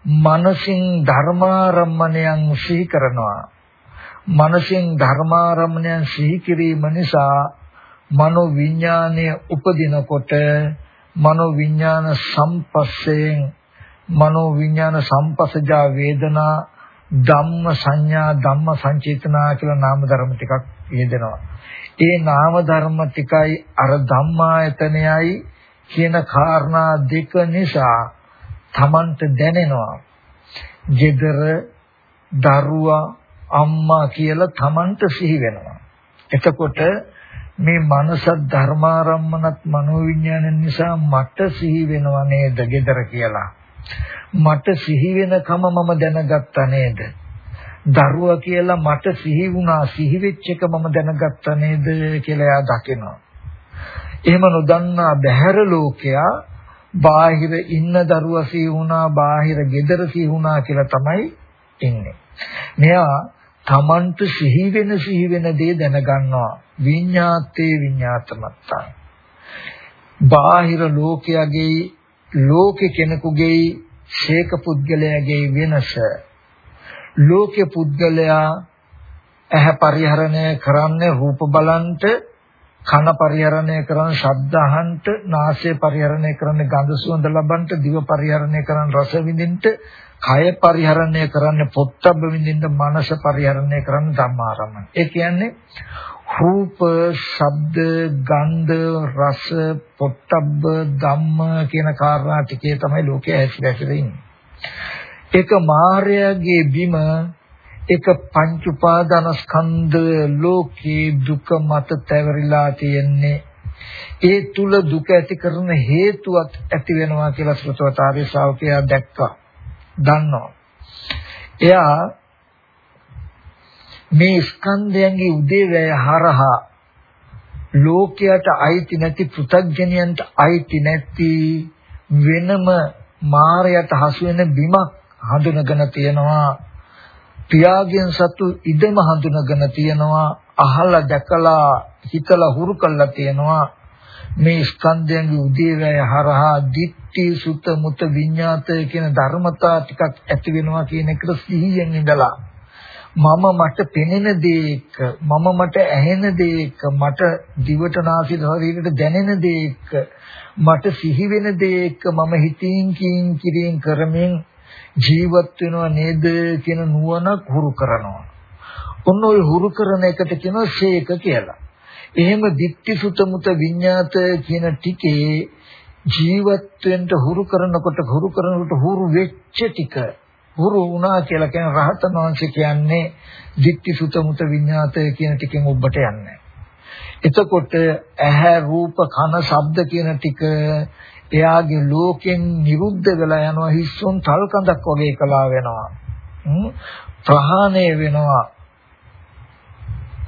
[SPEAKER 1] මනසින් ධර්මාරම්මණයන් සිහි කරනවා. මනසින් ධර්මාරම්මණයන් සිහි කිරීම නිසා මනෝ විඥානය උපදිනකොට මනෝ විඥාන සම්පස්සයෙන් මනෝ විඥාන සම්පස්සජා වේදනා ධම්ම සංඥා ධම්ම සංචේතනා කියලා නාම ධර්ම ටිකක් යෙදෙනවා. ඒ නාම ධර්ම ටිකයි අර ධම්මායතනයයි කියන කාරණා දෙක නිසා Tamanට දැනෙනවා. gedara දරුවා අම්මා කියලා Tamanට සිහි වෙනවා. එතකොට මේ මනස ධර්මාරම්මනත් මනෝවිඥානන් නිසා මට සිහි වෙනව නේද gedara කියලා. මට සිහි වෙනකම මම දැනගත්තා නේද? දරුවා කියලා මට සිහි වුණා සිහි වෙච්ච එක මම දැනගත්තා නේද කියලා එයා දකිනවා. එහෙම නොදන්නා බහැර ලෝකයා බාහිර ඉන්න දරුවා සිහි වුණා බාහිර gedara සිහි වුණා කියලා තමයි ඉන්නේ. මෙයා Tamanට සිහි වෙන සිහි වෙන දේ දැනගන්නවා. විඤ්ඤාතේ විඤ්ඤාතමත්තා. බාහිර ලෝකයේගේ ලෝකේ කෙනෙකුගේ ශේක පුද්ගලයාගේ වෙනස ලෝකේ පුද්ගලයා ඇහැ පරිහරණය කරන්නේ රූප බලන්ට කන පරිහරණය කරන ශබ්ද අහන්ට නාසය පරිහරණය කරන ගඳ සුවඳ ලබන්ට දිව පරිහරණය කරන රස විඳින්ට කය පරිහරණය කරන්නේ පොත්බ්බ විඳින්න මනස පරිහරණය කරන ධම්මාරම. ඒ කියන්නේ රූප, ශබ්ද, ගන්ධ, රස, පොත්බ්බ ධම්ම කියන කාරණා ටිකේ තමයි ලෝකයේ ඇසිලා ඉන්නේ. එක මායාවේ බිම එක පංච උපාදානස්කන්ධ ලෝකේ දුක මත තැවරිලා තියෙන්නේ. ඒ තුල දුක ඇති කරන හේතුවක් ඇති වෙනවා කියලා සෘතවතාරි ශ්‍රාවකයා දැක්කා. දන්නවා. එයා මේ ස්කන්ධයන්ගේ උදේවැය හරහා ලෝකයට අයිති නැති පෘථග්ජනයන්ට අයිති නැති වෙනම මායයට හසු වෙන බිමක් හඳුනගෙන තියෙනවා. පියාගෙන් සතු ඉදම හඳුනගෙන තියෙනවා. අහලා දැකලා හිතලා හුරු කළා තියෙනවා. මේ ස්කන්ධයන්ගේ උදේවැය හරහා දිට්ඨි සුත මුත විඤ්ඤාත කියන ධර්මතා ටිකක් ඇති වෙනවා කියන එකට සිහියෙන් ඉඳලා මම මට පෙනෙන දේ එක්ක මම මට ඇහෙන දේ එක්ක මට දිවට නාසයට ශරීරයට දැනෙන දේ එක්ක මට සිහි වෙන දේ එක්ක මම හිතින් කින් කිරින් කරමින් ජීවත් වෙනව නේද කියන නුවණ හුරු කරනවා. ඔන්න ඔය හුරු කරන එකට කියනවා ශේක කියලා. එහෙම ditthi sutta mutta විඤ්ඤාත කියන ටිකේ ජීවත් වෙන්න හුරු කරනකොට හුරු කරනකොට හුරු වෙච්ච ටික හුරු වුණා කියලා කියන රහතන් වහන්සේ කියන්නේ ditthi sutta mutta විඤ්ඤාත කියන ටිකෙන් ඔබට යන්නේ. එතකොට ඇහැ රූප කන ශබ්ද කියන ටික එයාගේ ලෝකෙන් නිරුද්ධ වෙලා යනවා හිස්සොන් තල් කඳක් වගේ කලා වෙනවා. ප්‍රහාණය වෙනවා.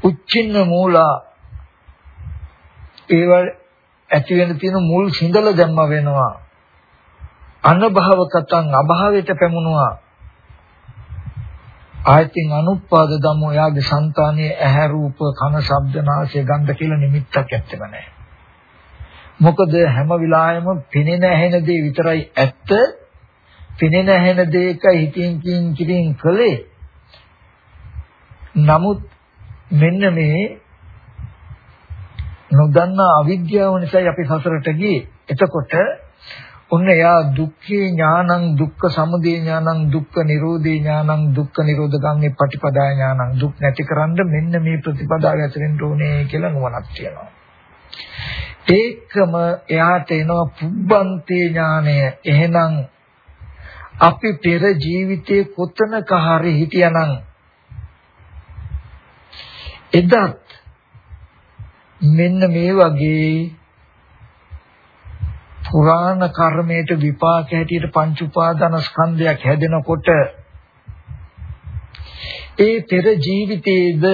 [SPEAKER 1] උච්චින්න මූලා. ඒවල් ඇති වෙන තියෙන මුල් සිඳල දැම්ම වෙනවා. අනභව කතං අභාවයට පැමුණුවා. ආයතින් අනුපාද ධම්මෝ යාගේ సంతානයේ ඇහැ රූප කන ශබ්ද නාසය ගන්ධ කියලා නිමිත්තක් ඇත්තෙම නැහැ මොකද හැම වෙලාවෙම පෙනෙන ඇහෙන දේ විතරයි ඇත්ත. පෙනෙන ඇහෙන දේක හිතින් කින් කිරින් කලේ. නමුත් මෙන්න මේ නොදන්නා අවිද්‍යාව නිසා අපි සසරට ගියේ. එතකොට ඔන්න එයා දුක්ඛේ ඥානං දුක්ඛ සමුදය ඥානං දුක්ඛ නිරෝධේ ඥානං දුක්ඛ නිරෝධ ගම්මේ පටිපදා ඥානං දුක් නැතිකරන්න මෙන්න මේ ප්‍රතිපදාව ඇතුලෙන් ඕනේ කියලා නුවණක් තියෙනවා. ඒකම එයාට එනවා පුබ්බන්තේ ඥානය. එහෙනම් අපි පෙර ජීවිතේ කොතනක හරි හිටියානම් එදත් මෙන්න මේ වගේ පුරාණ කර්මයට විපාක හැටියට පංච උපාදාන ස්කන්ධයක් හැදෙනකොට ඒ පෙර ජීවිතයේද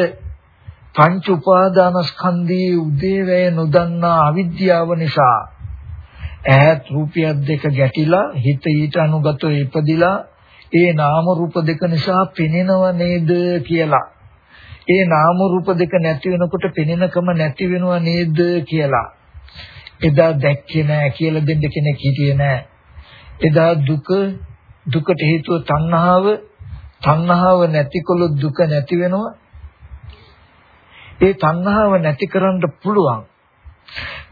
[SPEAKER 1] පංච උපාදානස්කන්ධයේ උදේවැය නොදන්නා අවිද්‍යාව නිසා ඈත් රූපියක් දෙක ගැටිලා හිත ඊට අනුගතව ඉපදිලා ඒ නාම රූප දෙක නිසා පෙනෙනව නේද කියලා. ඒ නාම රූප දෙක නැති වෙනකොට පෙනෙනකම නැති වෙනව නේද කියලා. එදා දැක්කේ නෑ කියලා දෙන්න කෙනෙක් හිටියේ නෑ එදා දුක දුකට හේතුව තණ්හාව තණ්හාව නැතිකොළොත් දුක නැති වෙනවා ඒ තණ්හාව නැති කරන්න පුළුවන්.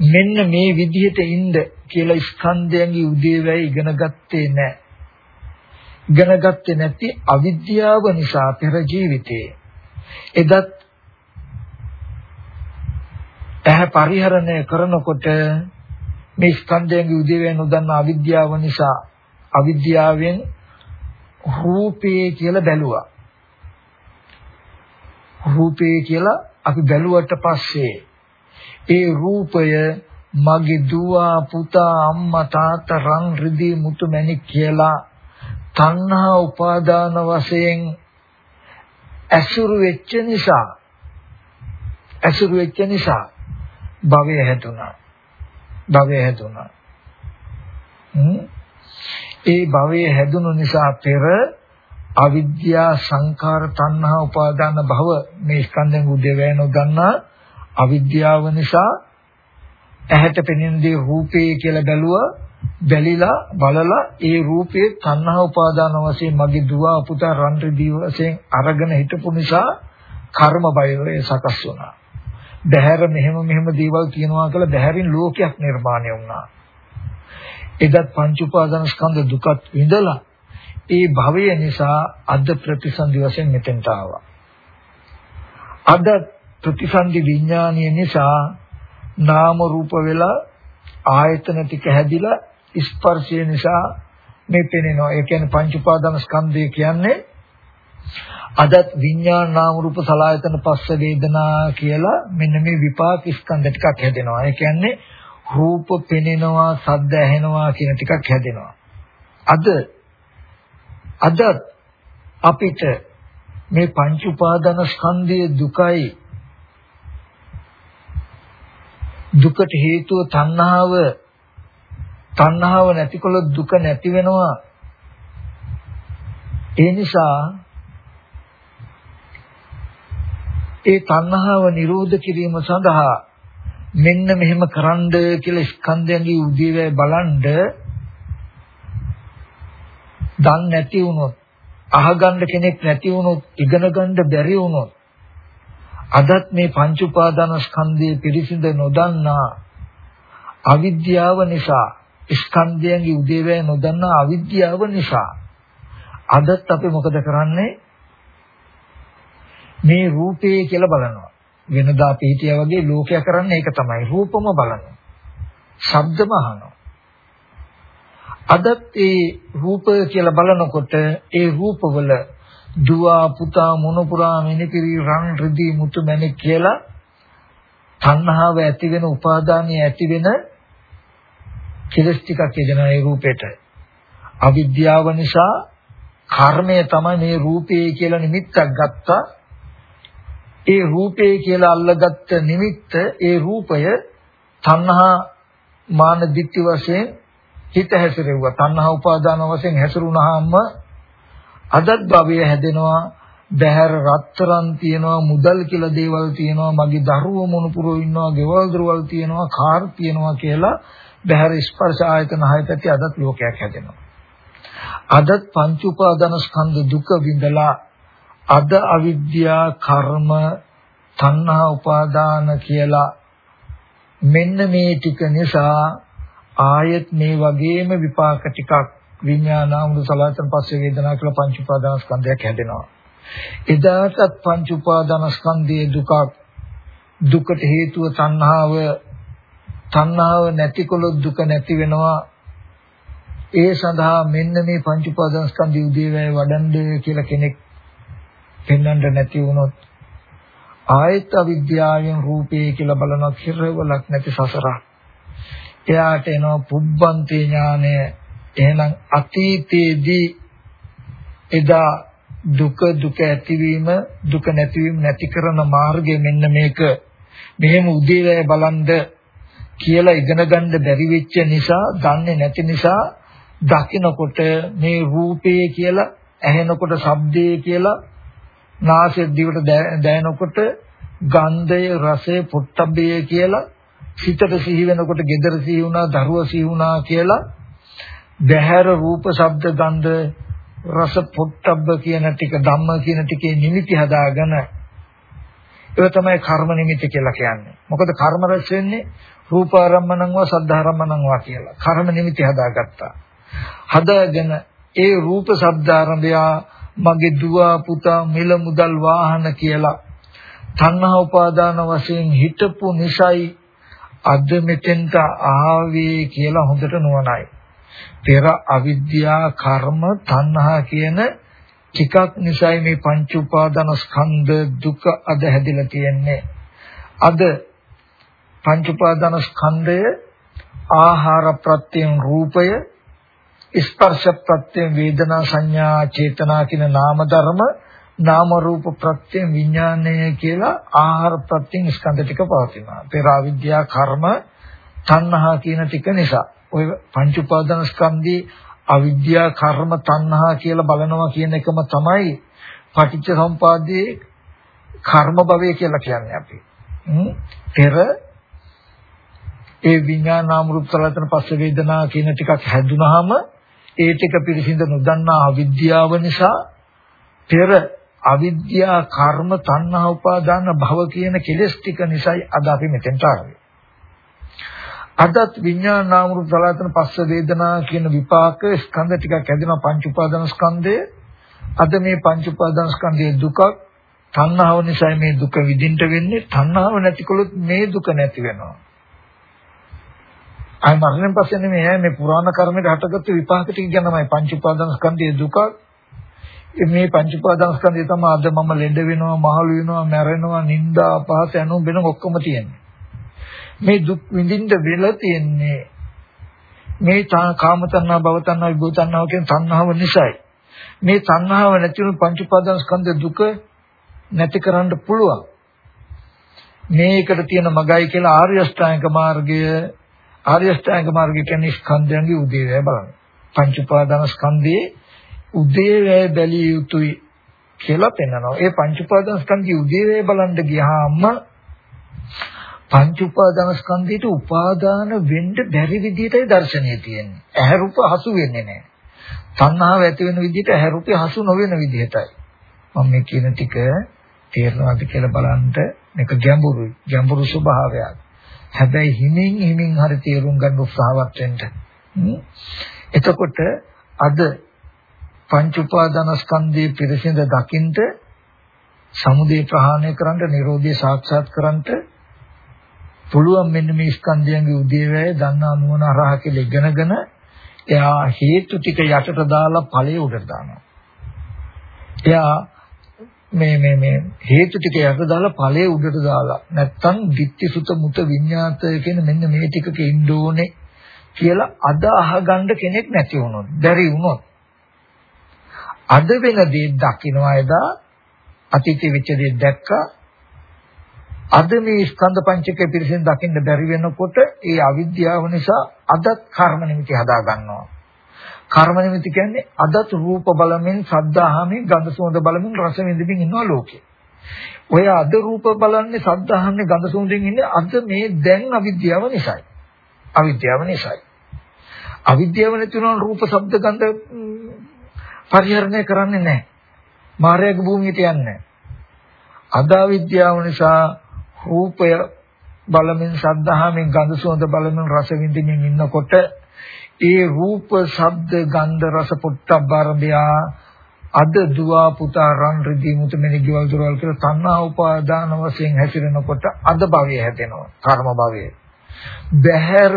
[SPEAKER 1] මෙන්න මේ විදිහට ඉන්න කියලා ස්කන්ධයන්ගේ උදේවැය ඉගෙන ගත්තේ නැහැ. ඉගෙන ගත්තේ නැති අවිද්‍යාව නිසා පෙර ජීවිතේ එදත් ඇහැ පරිහරණය කරනකොට මේ ස්කන්ධයන්ගේ උදේවැය නොදන්න අවිද්‍යාව නිසා අවිද්‍යාවෙන් රූපේ කියලා බැලුවා. රූපේ කියලා අපි බැලුවට පස්සේ ඒ රූපය මගේ දුව පුතා අම්මා තාත්තා රන් රිදී මුතු මැණික් කියලා තණ්හා උපාදාන වශයෙන් ඇසුරු වෙච්ච නිසා ඇසුරු වෙච්ච නිසා භවය හැදුනා. භවය හැදුනා. ඒ භවය හැදුණු නිසා පෙර අවිද්‍යා සංඛාර තණ්හා උපාදාන භව මේ ස්කන්ධෙන් උදේවැය නොදන්නා අවිද්‍යාව නිසා ඇහැට පෙනෙන දේ රූපේ කියලා බැලුවා බැලිලා බලලා ඒ රූපේ තණ්හා උපාදාන වශයෙන් මගේ දුව පුතා රන් රිදී වශයෙන් අරගෙන හිටපු නිසා කර්ම බයය සකස් වුණා. බහැර මෙහෙම මෙහෙම දේවල් කියනවා කියලා බහැරින් ලෝකයක් නිර්මාණය වුණා. එදත් පංච උපාදාන ස්කන්ධ දුකත් විඳලා ඒ භවය නිසා අද ප්‍රතිසන්දි වශයෙන් මෙතෙන්ට ආවා. අද ප්‍රතිසන්දි විඥානීය නිසා නාම රූප වෙලා ආයතන ටික හැදිලා ස්පර්ශය නිසා මේ පෙනෙනවා. ඒ කියන්නේ පංච උපාදාන ස්කන්ධය කියන්නේ අදත් විඥාන නාම රූප සලආයතන පස්ස වේදනා කියලා මෙන්න මේ විපාක ස්කන්ධ ටිකක් හැදෙනවා. ඒ කියන්නේ රූප පෙනෙනවා, සද්ද ඇහෙනවා කියන ටිකක් හැදෙනවා. අද අද අපිට මේ පංච උපාදාන ස්කන්ධයේ දුකයි දුකට හේතුව තණ්හාව තණ්හාව නැතිකොලොත් දුක නැති වෙනවා ඒ නිසා ඒ තණ්හාව නිරෝධ කිරීම සඳහා මෙන්න මෙහෙම කරන්න කියලා ස්කන්ධයන්ගේ උදේවැය බලන්ඩ දන් නැති වුණොත් අහගන්න කෙනෙක් නැති වුණොත් ඉගෙන ගන්න බැරි වුණොත් අදත් මේ පංච උපාදාන ස්කන්ධයේ පිරිසිඳ නොදන්නා අවිද්‍යාව නිසා ස්කන්ධයන්ගේ උදේවැය නොදන්නා අවිද්‍යාව නිසා අදත් අපි මොකද කරන්නේ? මේ රූපේ කියලා බලනවා. වෙනදා අපි හිටියා වගේ ලෝකයා කරන්නේ ඒක තමයි. රූපම බලනවා. ශබ්දම අහනවා. අදත් ඒ රූප කියලා බලනකොට ඒ රූපවල දුව පුතා මොනපුරා මිනිපිරි රන් රිදී මුතු මැණික් කියලා තණ්හාව ඇති වෙන උපාදානිය ඇති වෙන කෙලස් ටිකක් එදෙනා ඒ රූපෙට. අවිද්‍යාව නිසා කර්මය තමයි මේ රූපේ කියලා නිමිත්තක් ගත්තා. ඒ රූපේ කියලා අල්ලගත්ත නිමිත්ත ඒ රූපය තණ්හා මාන දිට්ඨි වශයෙන් හිත හැසිරෙව්වා. තණ්හා උපාදාන වශයෙන් හැසිරුණාම අදත් භවය හැදෙනවා. බහැර රත්තරන් තියෙනවා මුදල් කියලා දේවල් තියෙනවා මගේ දරුවෝ මොනුපුරෝ ඉන්නවා ගෙවල් දරුවල් තියෙනවා කාර් තියෙනවා කියලා බහැර ස්පර්ශ ආයතන හය පැති අදත් ලෝකයක් හැදෙනවා. අදත් පංච උපාදාන ස්කන්ධ දුක විඳලා අද අවිද්‍යා කර්ම තණ්හා උපාදාන කියලා මෙන්න මේ ටික නිසා ආයත් මේ වගේම විපාක ටිකක් විඥානාමුද සලතන පස්සේ වේදනා කියලා පංච උපාදානස්කන්ධයක් හැදෙනවා. එදාටත් පංච උපාදානස්කන්ධයේ දුකක් දුකට හේතුව තණ්හාව තණ්හාව නැතිකොලොත් දුක නැති වෙනවා. ඒ සඳහා මෙන්න මේ පංච උපාදානස්කන්ධය උදේවැය වඩන්න කියලා කෙනෙක් පෙන්වන්න නැති වුණොත් ආයත විද්‍යාවෙන් රූපේ කියලා බලන කිරවලක් නැති සසරක්. එයාට එනවා පුබ්බන්තේ ඥානය එහෙනම් අතීතයේදී එදා දුක දුක ඇතිවීම දුක නැතිවීම නැති කරන මාර්ගය මෙන්න මේක මෙහෙම උදේවැය බලන්ද කියලා ඉගෙන ගන්න බැරි වෙච්ච නිසා දන්නේ නැති නිසා දකිනකොට මේ රූපේ කියලා ඇහෙනකොට ශබ්දේ කියලා නාසය දිවට දැනෙනකොට ගන්ධය රසය පුට්ටබ්බය කියලා සිතට සිහි වෙනකොට gedara සිහි වුණා දරුව සිහි වුණා කියලා බහැර රූප ශබ්ද ගන්ධ රස පොට්ටබ්බ කියන ටික ධම්ම කියන ටිකේ නිමිති හදාගෙන ඒක තමයි කර්ම නිමිති කියලා කියන්නේ. මොකද කර්ම රැස් වෙන්නේ රූපාරම්මණං වා සද්ධාරම්මණං වා කියලා. කර්ම නිමිති හදාගත්තා. හදාගෙන ඒ රූප ශබ්දාරම්භය මගේ දුව පුතා මිල මුදල් වාහන කියලා තණ්හා උපාදාන වශයෙන් හිටපු නිසයි අද මෙතෙන්ට ආවේ කියලා හොඳට නුවණයි. පෙර අවිද්‍යා කර්ම තණ්හා කියන ටිකක් නිසයි මේ පංච උපාදාන ස්කන්ධ දුක අද හැදිලා තියෙන්නේ. අද පංච උපාදාන ස්කන්ධය ආහාර ප්‍රත්‍යයෙන් රූපය ස්පර්ශ ප්‍රත්‍යයෙන් වේදනා සංඥා චේතනා කියන නාම ධර්ම නාම රූප ප්‍රත්‍යයෙන් විඥානය කියලා ආහාර ප්‍රත්‍යයෙන් ස්කන්ධ ටික පවතිනවා. පෙර අවිද්‍යා කර්ම තණ්හා කියන ටික නිසා ඔය පංච උපාදාන ස්කන්ධේ අවිද්‍යා කර්ම තණ්හා කියලා බලනවා කියන එකම තමයි පටිච්ච සම්පදායේ කර්ම භවය කියලා කියන්නේ අපි. පෙර ඒ විඥාන නාම රූප සලතන පස්ස වේදනා කියන ටිකක් හැදුනහම ඒ ටික පිළිසිඳ නොදන්නා අවිද්‍යාව නිසා පෙර අවිද්‍යා කර්ම තණ්හා උපාදාන භව කියන කෙලෙස් ටික නිසායි අද අපි මෙතෙන්ට ආවේ. අදත් විඥාන නාම රූප සලආතන පස්ස වේදනා කියන විපාක ස්කන්ධ ටිකක් හැදෙනවා පංච උපාදාන ස්කන්ධය. අද මේ පංච උපාදාන ස්කන්ධයේ දුකක් තණ්හාව නිසා මේ දුක විඳින්න වෙන්නේ තණ්හාව නැතිකොලොත් මේ දුක නැති වෙනවා. ආයි මරණයෙන් පස්සේ නෙමෙයි මේ පුරාණ කර්මයට හටගත්තු විපාක ටික ගැනමයි පංච උපාදාන ස්කන්ධයේ දුක මේ පංච උපාදාන ස්කන්ධය තමයි අද මම ලෙඩ වෙනවා මහලු වෙනවා මැරෙනවා නිന്ദා අපහාස යනුම් වෙන ඔක්කොම තියෙන්නේ. මේ දුක් විඳින්න වෙලා තියෙන්නේ මේ කාම තණ්හා භව තණ්හා විභව තණ්හා කියන තණ්හාව නිසායි. මේ තණ්හාව නැති වුණු පංච උපාදාන ස්කන්ධ දුක නැති කරන්න පුළුවන්. මේකට තියෙන මගයි කියලා ආර්ය අෂ්ටාංග මාර්ගය ආර්ය අෂ්ටාංග මාර්ගය කියන්නේ ස්කන්ධයන්ගේ උදේවැය බලන්න පංච උපාදාන ස්කන්ධයේ උදේවැය බැලිය යුතුයි කියලා පෙන්නනවා ඒ පංච උපාදාන ස්කන්ධයේ උදේවැය බලන්න ගියාම පංච උපාදාන ස්කන්ධයට උපාදාන වෙන්න බැරි විදිහටයි දර්ශනය තියෙන්නේ. ඇහැ රූප හසු වෙන්නේ නැහැ. තණ්හාව ඇති වෙන විදිහට ඇහැ රූප හසු නොවන විදිහටයි. මම මේ කියන ටික තේරෙනවද කියලා බලන්න මේක ගැඹුරුයි. ගැඹුරු ස්වභාවයක්. හැබැයි හිමින් හිමින් හරි තේරුම් ගන්න උත්සාහවත් වෙන්න. එතකොට අද පංච උපාදාන ස්කන්ධයේ පිරිසිඳ දකින්ට සමුදේ ප්‍රහාණය කරන්න, Nirodhe සාක්ෂාත් කරන්නට පුළුවන් මෙන්න මේ ස්කන්ධයන්ගේ උදේවැය දන්නා නුවණ අරහ කියලා ඉගෙනගෙන එයා හේතු ටික යටට දාලා ඵලයේ උඩට දානවා. එයා මේ මේ මේ හේතු ටික යට දාලා ඵලයේ උඩට දාලා නැත්තම් ditthi sutta muta විඤ්ඤාතය කියන මෙන්න මේ ටිකක ඉන්න ඕනේ කියලා අද අහගන්න කෙනෙක් නැති වුණොත් බැරි වුණොත් අද වෙන දේ දකින්නවා එදා අතීතයේ වෙච්ච දේ දැක්කා අද මේ ස්කන්ධ පංචකය පිරිසින් දකින්න බැරි වෙනකොට ඒ අවිද්‍යාව නිසා අදත් කර්ම නිමිති හදා ගන්නවා. කර්ම නිමිති කියන්නේ අදත් රූප බලමින්, සද්ධාහමින්, ගන්ධ සුවඳ බලමින්, රස විඳින්මින් ඉන්නවා ලෝකේ. ඔය අද රූප බලන්නේ, සද්ධාහන්නේ, ගන්ධ සුවඳින් ඉන්නේ අද මේ දැන් අවිද්‍යාව නිසායි. අවිද්‍යාව නිසායි. අවිද්‍යාව නැති වුණා රූප, ශබ්ද, ගන්ධ පරිහරණය කරන්නේ නැහැ. මායාවේ භූමියට යන්නේ නැහැ. අද අවිද්‍යාව නිසා රූපය බලමින් සද්ධාහමින් ගඳ සුවඳ බලමින් රස විඳින්මින් ඉන්නකොට ඒ රූප ශබ්ද ගන්ධ රස පුට්ටබ්බාරභය අද දුව පුතා රන් රිදී මුත මෙනි ගෙවල් දොරවල් කියලා තණ්හා උපාදාන වශයෙන් හැසිරෙනකොට අද භවය හැදෙනවා කර්ම භවය. බහැර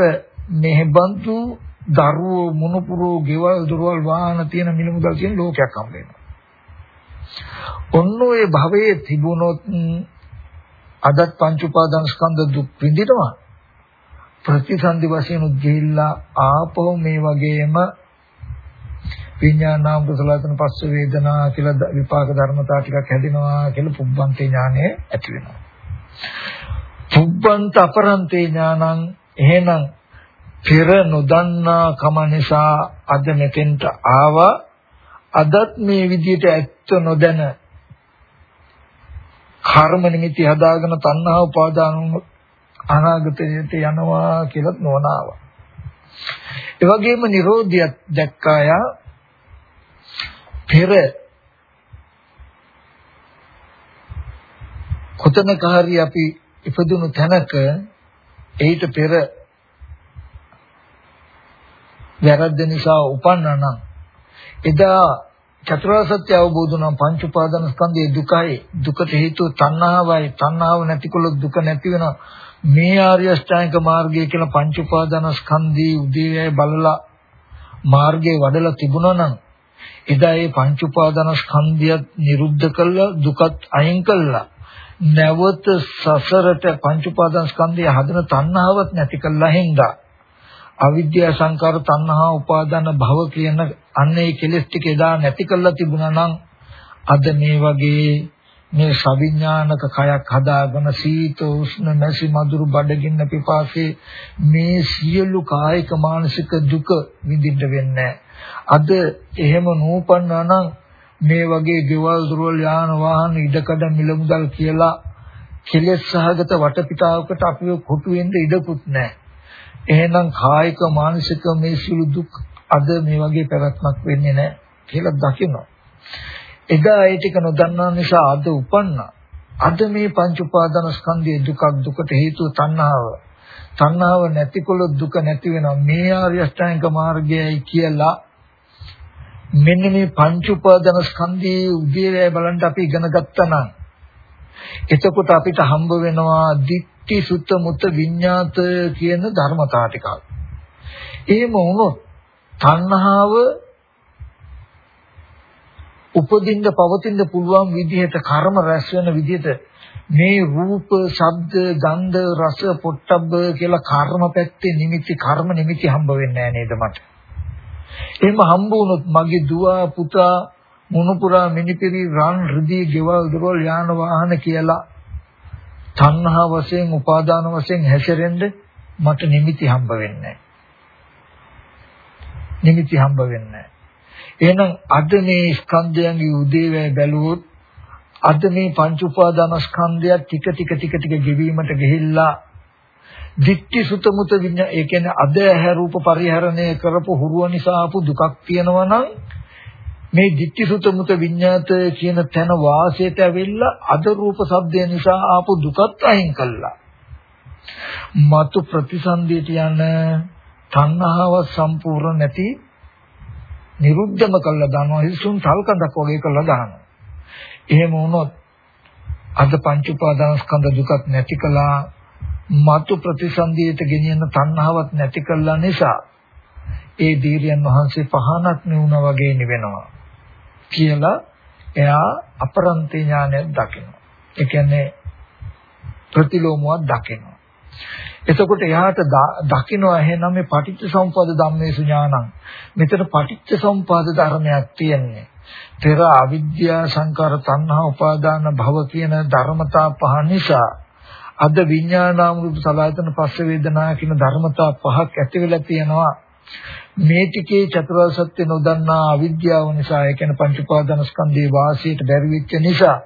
[SPEAKER 1] මෙහෙබඳු දරුවෝ මුණුපුරෝ ගෙවල් දොරවල් වාහන තියෙන මිලමුදල් තියෙන ලෝකයක් හම්බ වෙනවා. ඔන්න ඔය භවයේ තිබුණොත් අදත් පංච උපාදාන ස්කන්ධ දුක් විඳිනවා. ප්‍රතිසන්දි වශයෙන් උද්ගිහිල්ලා ආපහු මේ වගේම විඥානාම කුසලතන පස්ස වේදනා කියලා විපාක ධර්මතා ටිකක් හැදෙනවා කියලා පුබ්බන්තේ ඥානය ඇති වෙනවා. පුබ්බන්ත අපරන්තේ ඥානං එහෙනම් පෙර නොදන්නා කම නිසා අද මෙතෙන්ට ආවා අදත් මේ විදිහට ඇත්ත නොදැන කර්ම නිමිති හදාගෙන තණ්හා උපාදාන අනාගතයට යනවා කියලත් නොවනාව. ඒ වගේම Nirodhiය දැක්කාය පෙර කොතනකාරී අපි ඉපදුණු තැනක ඒිට පෙර වැරද්ද නිසා උපන්නා නම් එදා චතුරාර්ය සත්‍ය අවබෝධ වුණා පංච උපාදාන ස්කන්ධයේ දුකයි දුකට හේතුව තණ්හාවයි. තණ්හාව නැතිකොලොත් දුක නැති වෙනවා. මේ ආර්ය අෂ්ටාංගික මාර්ගය කියලා පංච උපාදාන ස්කන්ධී උදේවැය බලලා මාර්ගයේ වඩලා තිබුණා නම් එදා ඒ පංච උපාදාන ස්කන්ධයත් නිරුද්ධ කළා දුකත් අයින් කළා. නැවත සසරට පංච උපාදාන ස්කන්ධය හදන තණ්හාවත් නැති කළා හින්දා. අවිද්‍යා සංකාර තණ්හා උපාදාන භව කියන අන්න ඒ කෙලෙස් ටික එදා නැති කරලා තිබුණා නම් අද මේ වගේ මේ සවිඥානික කයක් හදාගෙන සීත උෂ්ණ නැසි මధుරු බඩගින්න පිපාසයේ මේ සියලු කායික මානසික දුක විඳින්න වෙන්නේ අද එහෙම නූපන්නා නම් මේ වගේ ගෙවල් දොරවල් යාන වාහන ඉඩකඩ මිල මුදල් කියලා කෙලෙස් සහගත වටපිටාවකට අපිව කොටු වෙන්න ඉඩකුත් නැහැ. එහෙනම් කායික මානසික මේ සිළු දුක් අද මේ වගේ පැවැත්මක් වෙන්නේ නැහැ කියලා දකිනවා. එදා ඒ ටික නොදන්නා නිසා අද උපන්නා. අද මේ පංච උපාදාන ස්කන්ධයේ දුකක් දුකට හේතුව තණ්හාව. තණ්හාව නැතිකොලොත් දුක නැති වෙනවා. මේ ආර්ය අෂ්ටාංගික මාර්ගයයි කියලා මෙන්න මේ පංච උපාදාන ස්කන්ධයේ උදේවැය බලන්න අපි ඉගෙන ගත්තා නම් එතකොට අපිට හම්බ වෙනවා දිට්ඨි සුත්ත මුත්ත විඤ්ඤාත කියන ධර්මතා ටික. එහෙම වුණොත් තණ්හාව උපදින්න පවතින්න පුළුවන් විදිහට කර්ම රැස් වෙන විදිහට මේ රූප, ශබ්ද, ගන්ධ, රස, පොට්ටබ්බ කියලා කර්ම පැත්තේ නිමිති කර්ම නිමිති හම්බ වෙන්නේ නේද මට? එහෙම හම්බ වුණොත් මගේ දුව පුතා මුණුපුරා මිනිපිරි රන් රිදී ගෙවල් දොරවල් යාන වාහන කියලා තණ්හා වශයෙන් උපාදාන වශයෙන් හැසිරෙන්න මට නිමිති හම්බ වෙන්නේ නිමිති හම්බ වෙන්නේ එහෙනම් අද මේ ස්කන්ධයන්ගේ උදේවැය බැලුවොත් අද මේ පංච උපාදානස්කන්ධය ටික ටික ටික ටික ගෙවීමට ගිහිල්ලා දික්ටි සුතමුත විඤ්ඤා ඒ කියන්නේ අද ඇහැ රූප පරිහරණය කරපු හුරුව නිසා ආපු දුකක් තියෙනවා නම් මේ දික්ටි සුතමුත විඤ්ඤාත කියන තැන වාසයට ඇවිල්ලා අද රූප ශබ්දය නිසා ආපු දුකත් අයින් කළා. මතු ප්‍රතිසන්දියට යන තණ්හාව සම්පූර්ණ නැති නිරුද්ධම කළා දානවා හිසුන් තල්කඳක් වගේ කළා දානවා. එහෙම වුණොත් අද පංච උපාදානස්කන්ධ දුකත් නැති කළා මතු ප්‍රතිසන්දියට ගෙනියන තණ්හාවක් නැති කළා නිසා ඒ දීර්යන් වහන්සේ පහනක් නෙවුනා වගේ නිවෙනවා කියලා එයා අපරන්තේ ඥානයක් දකිනවා. ඒ කියන්නේ ප්‍රතිලෝමුවක් දකිනවා. එතකොට එයාට දකිනවා එහෙනම් මේ පටිච්ච සමුප්පාද ධම්මේසු ඥානං. මෙතන පටිච්ච සමුප්පාද ධර්මයක් තියෙන්නේ. පෙර අවිද්‍යා සංකාර තණ්හා උපාදාන භව කියන ධර්මතා පහ නිසා අද විඥානාමෘත සලආයතන පස්ස වේදනා කියන ධර්මතා පහක් ඇති වෙලා තියෙනවා. මේ ටිකේ චතුරාර්ය සත්‍ය නොදන්නා අවිද්‍යාව නිසා ඒ කියන්නේ පංච උපාදාන ස්කන්ධේ වාසියට බැරි වෙච්ච නිසා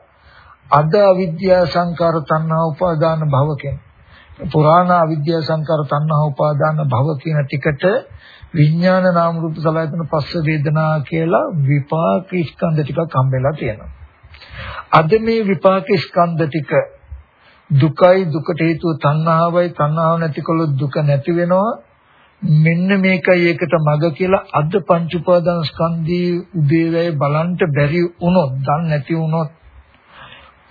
[SPEAKER 1] අද අවිද්‍යා සංකාර තණ්හා උපාදාන භව කියන පුරාණ අවිද්‍යා සංකාර තණ්හා උපාදාන භව කියන ටිකට විඥාන නාම රූප සලආයතන පස්ස වේදනා කියලා විපාක ස්කන්ධ ටිකක් හම්බෙලා තියෙනවා. අද මේ විපාක ස්කන්ධ ටික දුකයි දුකට හේතුව තණ්හාවයි තණ්හාව නැතිකොලොත් දුක නැති වෙනවා. මෙන්න මේකයි ඒකට මග කියලා අද පංච උපාදාන ස්කන්ධී උදේවැය බලන්න බැරි වුණොත්, දන් නැති වුණොත්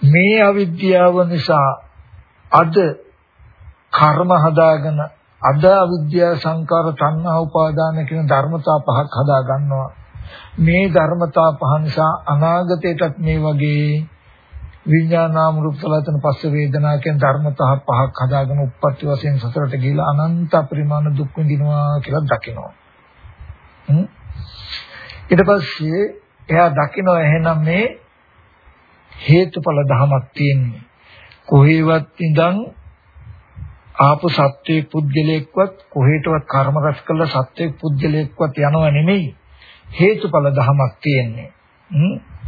[SPEAKER 1] මේ අවිද්‍යාව නිසා අද කර්ම හදාගෙන අද අවිද්‍යා සංකාර තණ්හා උපාදාන කියන ධර්මතා පහක් හදා ගන්නවා මේ ධර්මතා පහ නිසා අනාගතයටත් මේ වගේ විඥානාම රූප සලතන පස්ස වේදනා කියන ධර්මතා පහක් හදාගෙන උප්පත්ති වශයෙන් සතරට ගිහිලා අනන්ත පරිමාණ දුක් විඳිනවා කියලා දකිනවා. ඊට පස්සේ එයා දකිනවා එහෙනම් මේ හේතුඵල ධමයක් තියෙන්නේ. කොහේවත් ඉඳන් ආපු සත්වයේ පුද්ගලයෙක්වත් කොහෙටවත් කර්ම රැස් කළ සත්වයේ පුද්ගලයෙක්වත් යනව නෙමෙයි. හේතුඵල ධමයක් තියෙන්නේ.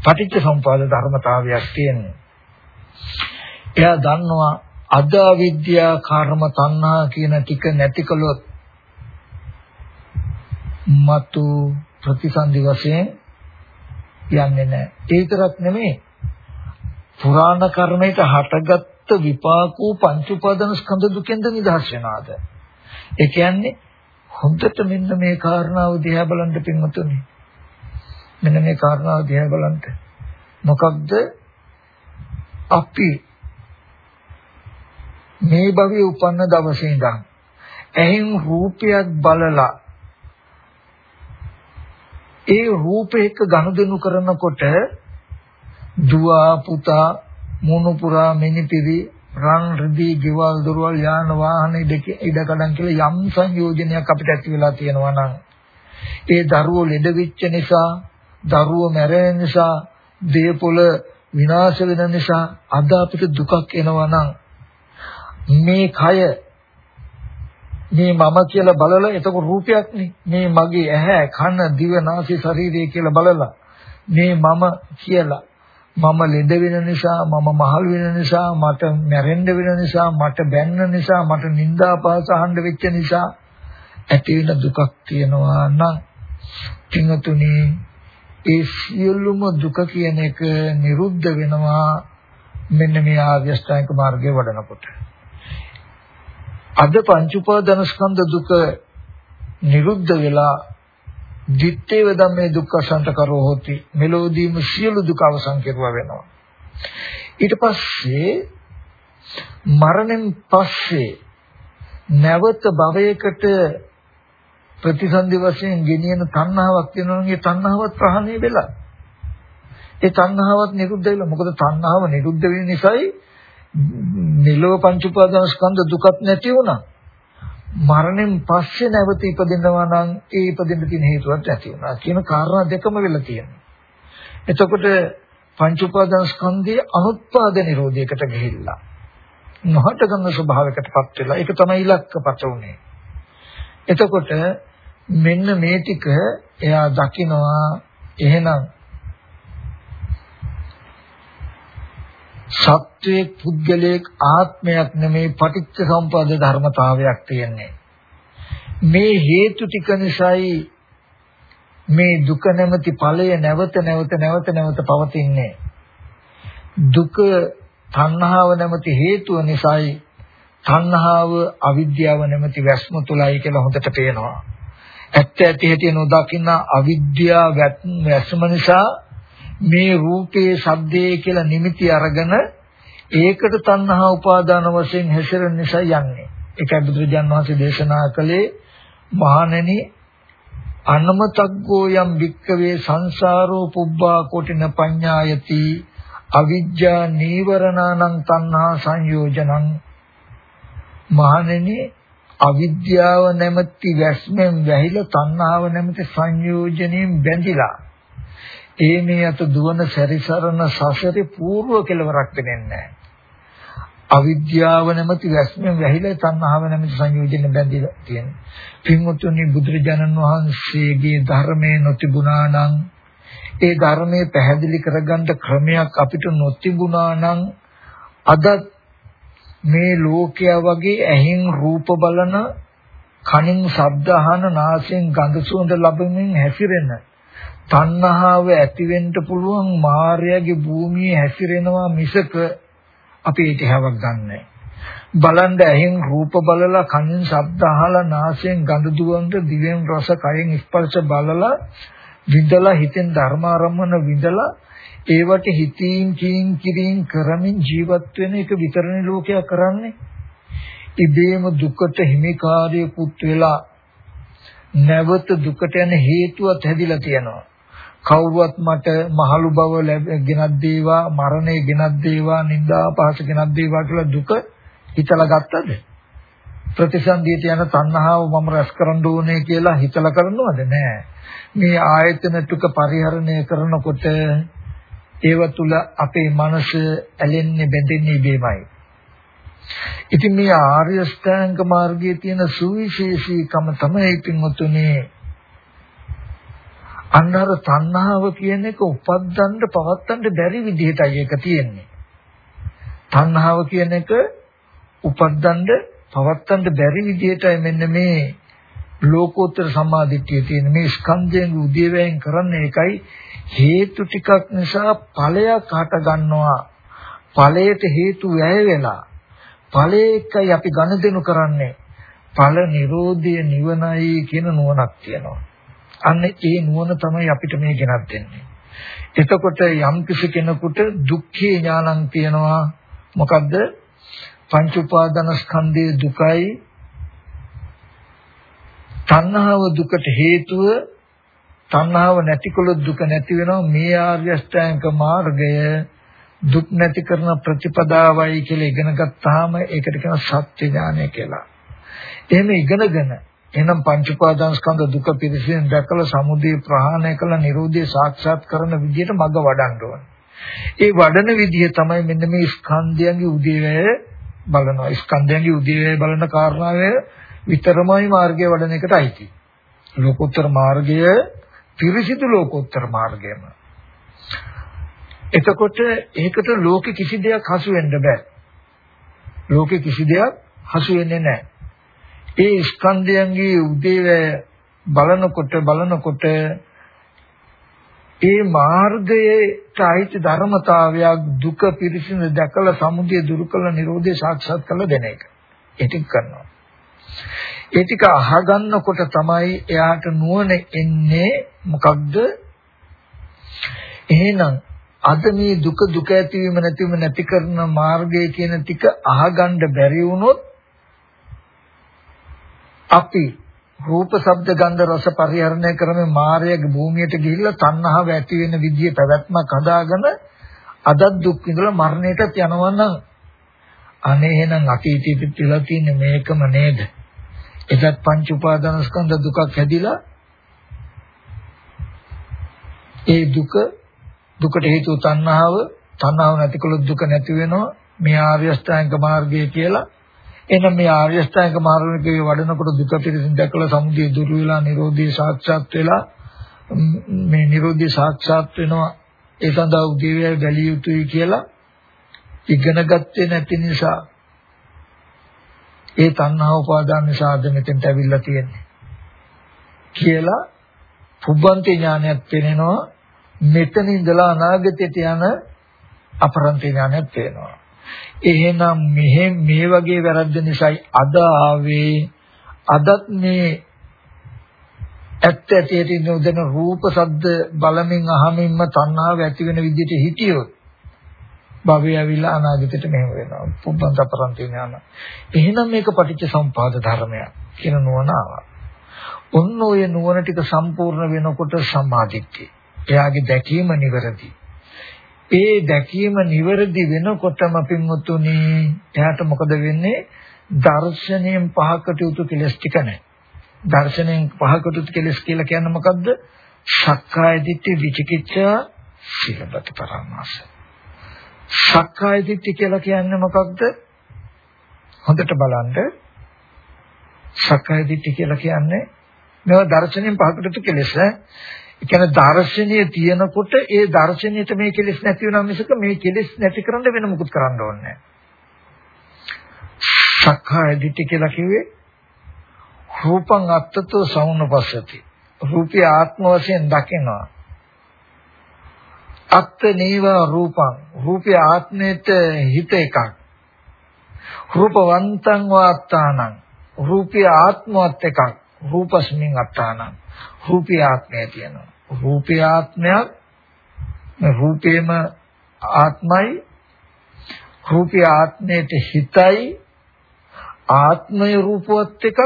[SPEAKER 1] පටිච්ච සමුපාද ධර්මතාවයක් තියෙන්නේ. එයා දන්නවා අද අවිද්‍යා කර්ම තණ්හා කියන ටික නැති කළොත් මතු ප්‍රතිසන්දි වශයෙන් යන්නේ නැහැ ඒ විතරක් නෙමෙයි පුරාණ කර්මයට හටගත් විපාකෝ පංච උපාදාන ස්කන්ධ දුකෙන්ද නිදහස් වෙනවාද? ඒ කියන්නේ හොඳට මෙන්න මේ කාරණාව දිහා බලන්න පින්වතුනි. මෙන්න මේ කාරණාව දිහා බලන්න. මොකක්ද අපි මේ භවයේ උපන්න දවසේ ඉඳන් ඇහෙන් රූපයක් බලලා ඒ රූපයක ගනුදෙනු කරනකොට දුව පුතා මුණු පුරා මිනිපිරි රන් රිදී ගෙවල් දොරවල් යාන වාහන ඉඩකඩම් කියලා යම් සංයෝජනයක් අපිට ඇති වෙලා තියෙනවා නම් ඒ දරුවෝ ලෙඩ වෙච්ච නිසා දරුවෝ මැරෙන නිසා දේපොළ විනාශ වෙන නිසා අද අපිට දුකක් එනවා නම් මේ කය මේ මම කියලා බලලා එතකොට රූපයක් නේ. මේ මගේ ඇහැ කන දිව නාසය ශරීරය කියලා බලලා මේ මම කියලා. මම ලෙඩ වෙන නිසා මම මහල් වෙන නිසා මට මැරෙන්න වෙන නිසා මට බැන්න නිසා මට නිന്ദා පාස අහන්න වෙච්ච නිසා ඇති වෙන දුකක් තියෙනවා නම් පින්තුනි ඒ සියලුම දුක කියන එක නිරුද්ධ වෙනවා මෙන්න මේ ආර්ය අෂ්ටාංගික මාර්ගයේ වඩනකොට. අද පංච උපාදානස්කන්ධ දුක නිරුද්ධ වෙලා දිත්තේව ධම්මේ දුක්ඛසන්ත කරෝ හොති. මෙලෝදීම සියලු දුක අවසන් කෙරුවා වෙනවා. ඊට පස්සේ මරණයෙන් පස්සේ නැවත භවයකට ප්‍රතිසන්දි වශයෙන් ගෙනියන තණ්හාවක් තියෙනවා නම් ඒ තණ්හාවත් ප්‍රහාණය වෙලා. ඒ තණ්හාවත් නිරුද්ධ වෙලා. මොකද තණ්හාව නිරුද්ධ වෙන නිසායි නිලව පංච උපාදාන ස්කන්ධ දුකත් නැති වුණා. මරණයෙන් පස්සේ නැවත ඉපදෙනවා නම් ඒ ඉපදෙන්න තියෙන හේතුවක් නැති වුණා කියන කාරණා දෙකම වෙලා තියෙනවා. එතකොට පංච උපාදාන ස්කන්ධයේ අනුත්පාද නිරෝධයකට ගිහිල්ලා නොහට ගන්න ස්වභාවයකටපත් වෙලා ඒක තමයි ඉලක්කපත උනේ. එතකොට මෙන්න මේ ටික එයා දකිනවා එහෙනම් සත්වයේ පුද්ගලයක ආත්මයක් නෙමේ පටිච්ච සම්පද ධර්මතාවයක් තියෙන්නේ. මේ හේතු ටික නිසායි මේ දුක නැමැති ඵලය නැවත නැවත නැවත නැවත පවතින්නේ. දුක තණ්හාව නැමැති හේතුව නිසායි තණ්හාව අවිද්‍යාව නැමැති වැස්ම තුලයි කියලා හොඳට පේනවා. ඇත්ත ඇති හැටි නොදකින්න අවිද්‍යාව වැස්ම නිසා මේ රූපේ ශබ්දේ කියලා නිමිති අරගෙන ඒකට තණ්හා උපාදාන වශයෙන් හැසිරෙන නිසා යන්නේ. ඒකයි බුදුරජාන් වහන්සේ දේශනා කළේ මහණෙනි අනමතග්ගෝ යම් වික්කවේ සංසාරෝ පුබ්බා කොටින පඤ්ඤායති අවිජ්ජා නීවරණානං තණ්හා සංයෝජනං මහණෙනි අවිද්‍යාව නැමැති වැස්මෙන් වැහිලා තණ්හාව නැමැති සංයෝජනයෙන් බැඳිලා ඒ මේ අත දුවන සැරිසරන සසරේ పూర్ව කෙලවරක් වෙන්නේ නැහැ. අවිද්‍යාව නැමැති වැස්මෙන් වැහිලා තණ්හාව නැමැති සංයෝජන බැඳිලා තියෙනවා. පින්වත්නි බුදුරජාණන් වහන්සේගේ ධර්මයේ නොතිබුණා නම් ඒ ධර්මයේ පැහැදිලි කරගන්න ක්‍රමයක් අපිට නොතිබුණා නම් අද මේ ලෝකයා වගේ ඇහෙන් රූප බලන කනින් ශබ්ද අහන නාසයෙන් ගඳ සුවඳ ලබමින් හැසිරෙන තණ්හාව ඇතිවෙන්න පුළුවන් මායාවේ භූමියේ හැසිරෙනවා මිසක අපි ඒක හැවක් ගන්නෑ. බලන්න ඇහෙන් රූප බලලා කනින් ශබ්ද අහලා නාසයෙන් ගඳ දුවන්ද දිවෙන් රස කයෙන් ස්පර්ශ බලලා විඳලා හිතෙන් ධර්මාරම්මන විඳලා ඒවට හිතින් කින් කිරින් කරමින් ජීවත් වෙන එක විතරනේ ලෝකයා කරන්නේ. ඉබේම දුකට හිමිකාරයෙකුත් වෙලා නැවත දුකට යන හේතුවත් හැදිලා තියෙනවා. කවුරුවත් මට මහලු බව ගෙනත් දේවා මරණය ගෙනත් දේවා නිന്ദා පහස ගෙනත් දේවා කියලා දුක හිතලා ගත්තද ප්‍රතිසන්දියට යන තණ්හාව මම රැස් කරන්න ඕනේ කියලා හිතලා කරනවද නෑ මේ ආයතන ටික පරිහරණය කරනකොට ඒව තුල අපේ මනස ඇලෙන්නේ බැඳෙන්නේ ඉබේමයි ඉතින් මේ ආර්ය ශ්‍රැංග මාර්ගයේ තියෙන සුවිශේෂීකම තමයි පින්වතුනේ අන්න අර තණ්හාව කියන එක උපද්දන්න පවත්තන්න බැරි විදිහටයි ඒක තියෙන්නේ. තණ්හාව කියන එක උපද්දන්න පවත්තන්න බැරි විදිහටයි මෙන්න මේ ලෝකෝත්තර සම්මාදිට්ඨිය තියෙන මේ ස්කන්ධයෙන් උදේවැයෙන් කරන්නේ ඒකයි හේතු ටිකක් නිසා ඵලයක් හට ගන්නවා. ඵලයට හේතු වැය වෙලා. ඵලයකයි අපි ගනුදෙනු කරන්නේ. ඵල නිරෝධය නිවනයි කියන නුවණක් තියෙනවා. අන්න ඒ නුවණ තමයි අපිට මේ ගෙනත් දෙන්නේ. එතකොට යම් කිසි කෙනෙකුට දුක්ඛේ ඥානං තියනවා. මොකද්ද? පංච උපාදාන ස්කන්ධයේ දුකයි. තණ්හාව දුකට හේතුව තණ්හාව නැතිකොලොත් දුක නැති වෙනවා මේ ආර්ය අෂ්ටාංග මාර්ගය දුක් නැති කරන ප්‍රතිපදාවයි කියලා ඉගෙන ගත්තාම ඒකට කියන සත්‍ය ඥානය කියලා. එහෙම ඉගෙනගෙන එහෙනම් පංච උපාදානස්කන්ධ දුක පිරිසිදෙන් දැකලා සමුදය ප්‍රහාණය කළ නිරෝධය සාක්ෂාත් කරන විදිහට මඟ වඩන්න ඕනේ. ඒ වඩන විදිහ තමයි මෙන්න මේ ස්කන්ධයන්ගේ උදේවැය බලනවා. ස්කන්ධයන්ගේ උදේවැය බලන කාරණාවය විතරමයි මාර්ගය වඩන එකට අයිති. ලෝකෝත්තර මාර්ගය පිරිසිදු ලෝකෝත්තර මාර්ගයම. එතකොට ඒකට ලෝකෙ කිසි දෙයක් හසු වෙන්න බෑ. ලෝකෙ කිසි දෙයක් හසු වෙන්නේ නැහැ. ඒ ස්කන්ධයන්ගේ උදේවැය බලනකොට බලනකොට ඒ මාර්ගයට අයිති ධර්මතාවයක් දුක පිරිසිදු දැකලා සමුදය දුරු කළ නිරෝධය සාක්ෂාත් කළ දෙන එක. ඒ ටික කරනවා. ඒ ටික අහගන්නකොට තමයි එයාට නුවණ එන්නේ මොකක්ද? එහෙනම් අද මේ දුක දුක ඇතිවීම නැතිවීම නැති කරන මාර්ගය කියන ටික අහගන්න බැරි වුණොත් අපි රූප ශබ්ද ගන්ධ රස පරිහරණය කරමින් මායාවේ භූමියට ගිහිල්ලා තණ්හාව ඇති වෙන විදිය පැවැත්මක් හදාගෙන අදත් දුක් විඳලා මරණයටත් යනවා නම් අනේ එහෙනම් අතීතෙත් තියලා තියෙන්නේ මේකම නේද? එදත් පංච උපාදානස්කන්ධ දුකක් හැදිලා ඒ දුක දුකට හේතුව තණ්හාව තණ්හාව නැතිකොලොත් දුක නැති වෙනවා. මේ ආර්ය අෂ්ටාංග මාර්ගය කියලා. එහෙනම් මේ ආර්ය අෂ්ටාංග මාර්ගයේ වඩනකොට දුක පිළිසින් දැකලා සමුදය දුරු වෙලා නිරෝධය සාක්ෂාත් වෙලා මේ නිරෝධය සාක්ෂාත් වෙනවා. ඒ සඳහා උදේවැය බැලිය යුතුයි කියලා ඉගෙන ගත්තේ නැති නිසා ඒ තණ්හා උපාදාන නිසා අද මෙතෙන්ට ඇවිල්ලා තියෙන්නේ. කියලා පුබ්බන්ති ඥානයක් පෙනෙනවා. මෙතන ඉඳලා අනාගතයට යන අපරන්ති ඥානයක් පේනවා එහෙනම් මෙහෙ මේ වගේ වැරද්ද නිසායි අද ආවේ. අදත් මේ ඇත්ත ඇතියට නොදෙන රූප සද්ද බලමින් අහමින්ම තණ්හාව ඇති වෙන විදිහට හිටියොත් භවය ඇවිල්ලා අනාගතයට මෙහෙම වෙනවා. පුබ්බන්ත පරන්ති ඥාන. එහෙනම් මේක පටිච්ච සම්පාද ධර්මයක් කියන නුවණ ආවා. ඔන්න ඔය නුවණ ටික සම්පූර්ණ වෙනකොට සම්මාදිට්ඨිය. එයාගේ දැකීම නිවැරදි. ඒ දැකීම නිවැරදි වෙනකොටම පින්වතුනි එයාට මොකද වෙන්නේ? දර්ශනයෙන් පහකට යුතු කෙලස් ටික නැහැ. දර්ශනයෙන් පහකට යුතු කෙලස් කියලා කියන්නේ මොකද්ද? සක්කාය දිට්ඨි විචිකිච්ඡා සීලබත පරමාස. සක්කාය දිට්ඨි කියලා කියන්නේ මොකක්ද? හොඳට බලන්න. සක්කාය දිට්ඨි කියලා කියන්නේ මේවා දර්ශනයෙන් පහකට යුතු කෙලස් ඈ. ඒ කියන්නේ දර්ශනීය තියෙනකොට ඒ දර්ශනීයට මේ කෙලෙස් නැති වෙනවා මිසක මේ කෙලෙස් නැති කරන්න වෙන මොකුත් කරන්න ඕනේ නැහැ. සක්කාය දිට්ඨිය කියලා කිව්වේ රූපං අත්තතෝ සමුනපස්සති. රූපය ආත්ම වශයෙන් දකිනවා. අත්ත නේව රූපං රූපය ආත්මයට හිත එකක්. රූපවන්තං වාත්තානං. රූපය ආත්මවත් එකක්. රූපස්මින් අත්තානං. රූපී ආත්මය තියෙනවා. රූපී ආත්මයක් රූපේම ආත්මයි. රූපී ආත්මයට හිතයි. ආත්මය රූපවත් එකක්.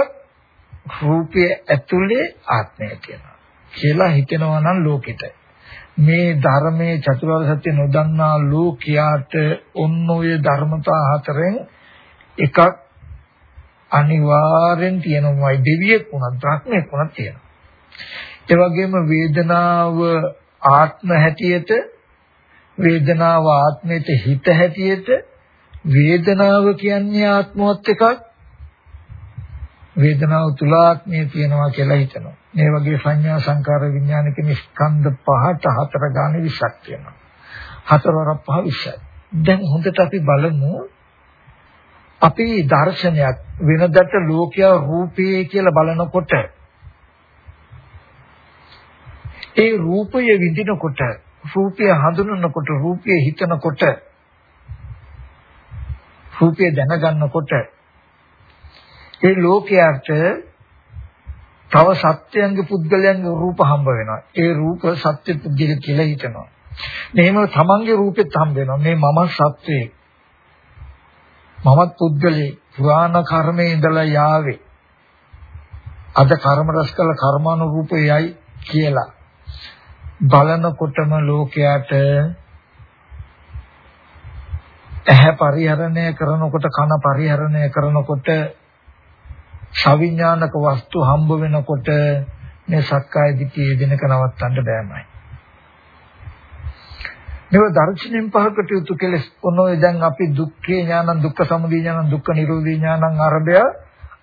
[SPEAKER 1] රූපයේ ඇතුලේ ආත්මය කියනවා කියලා හිතෙනවා නම් ලෝකෙට. මේ ධර්මයේ චතුරාර්ය සත්‍ය නොදන්නා ලෝකයාට ඔන්න ඔය ධර්මතා හතරෙන් එකක් අනිවාර්යෙන් තියෙනවායි. දෙවියෙක් වුණත් ධර්මයක් වුණත් තියෙනවා. ඒ වගේම වේදනාව ආත්ම හැටියට වේදනාව ආත්මයට හිත හැටියට වේදනාව කියන්නේ ආත්මවත් එකක්. වේදනාව තුල ආත්මය තියෙනවා කියලා හිතනවා. මේ වගේ සංඥා සංකාර විඥාන කියන ස්කන්ධ පහට හතර ගානේ 20ක් තියෙනවා. හතරවරක් පහ 20යි. දැන් හොඳට අපි බලමු අපි දර්ශනයක් වෙනදට ලෝකයා රූපේ කියලා බලනකොට ඒ රූපය විඳිනකොට රූපය හඳුනනකොට රූපය හිතනකොට රූපය දැනගන්නකොට ඒ ලෝකයට තව සත්‍යයන්ගේ පුද්ගලයන්ගේ රූප හම්බ වෙනවා. ඒ රූප සත්‍ය පුද්ගල කියලා හිතනවා. මෙහෙම තමන්ගේ රූපෙත් හම්බ වෙනවා. මේ මම සත්‍යයේ මමත් පුද්ගලේ පුරාණ කර්මයේ ඉඳලා යාවේ. අද කර්ම රැස් කළ කර්මානුරූපයයි කියලා බලනකොටම ලෝකයට ඇහැ පරිහරණය කරනකොට කන පරිහරණය කරනකොට ශවිඥානික වස්තු හම්බ වෙනකොට මේ සක්කාය දිට්ඨිය දෙනක නවත්තන්න බෑමයි. මේව දර්ශනෙන් පහකට යුතු කෙලස් ඔනෝය දැන් අපි දුක්ඛේ ඥානං දුක්ඛ සමුදය ඥානං දුක්ඛ නිරෝධී ඥානං ආරභය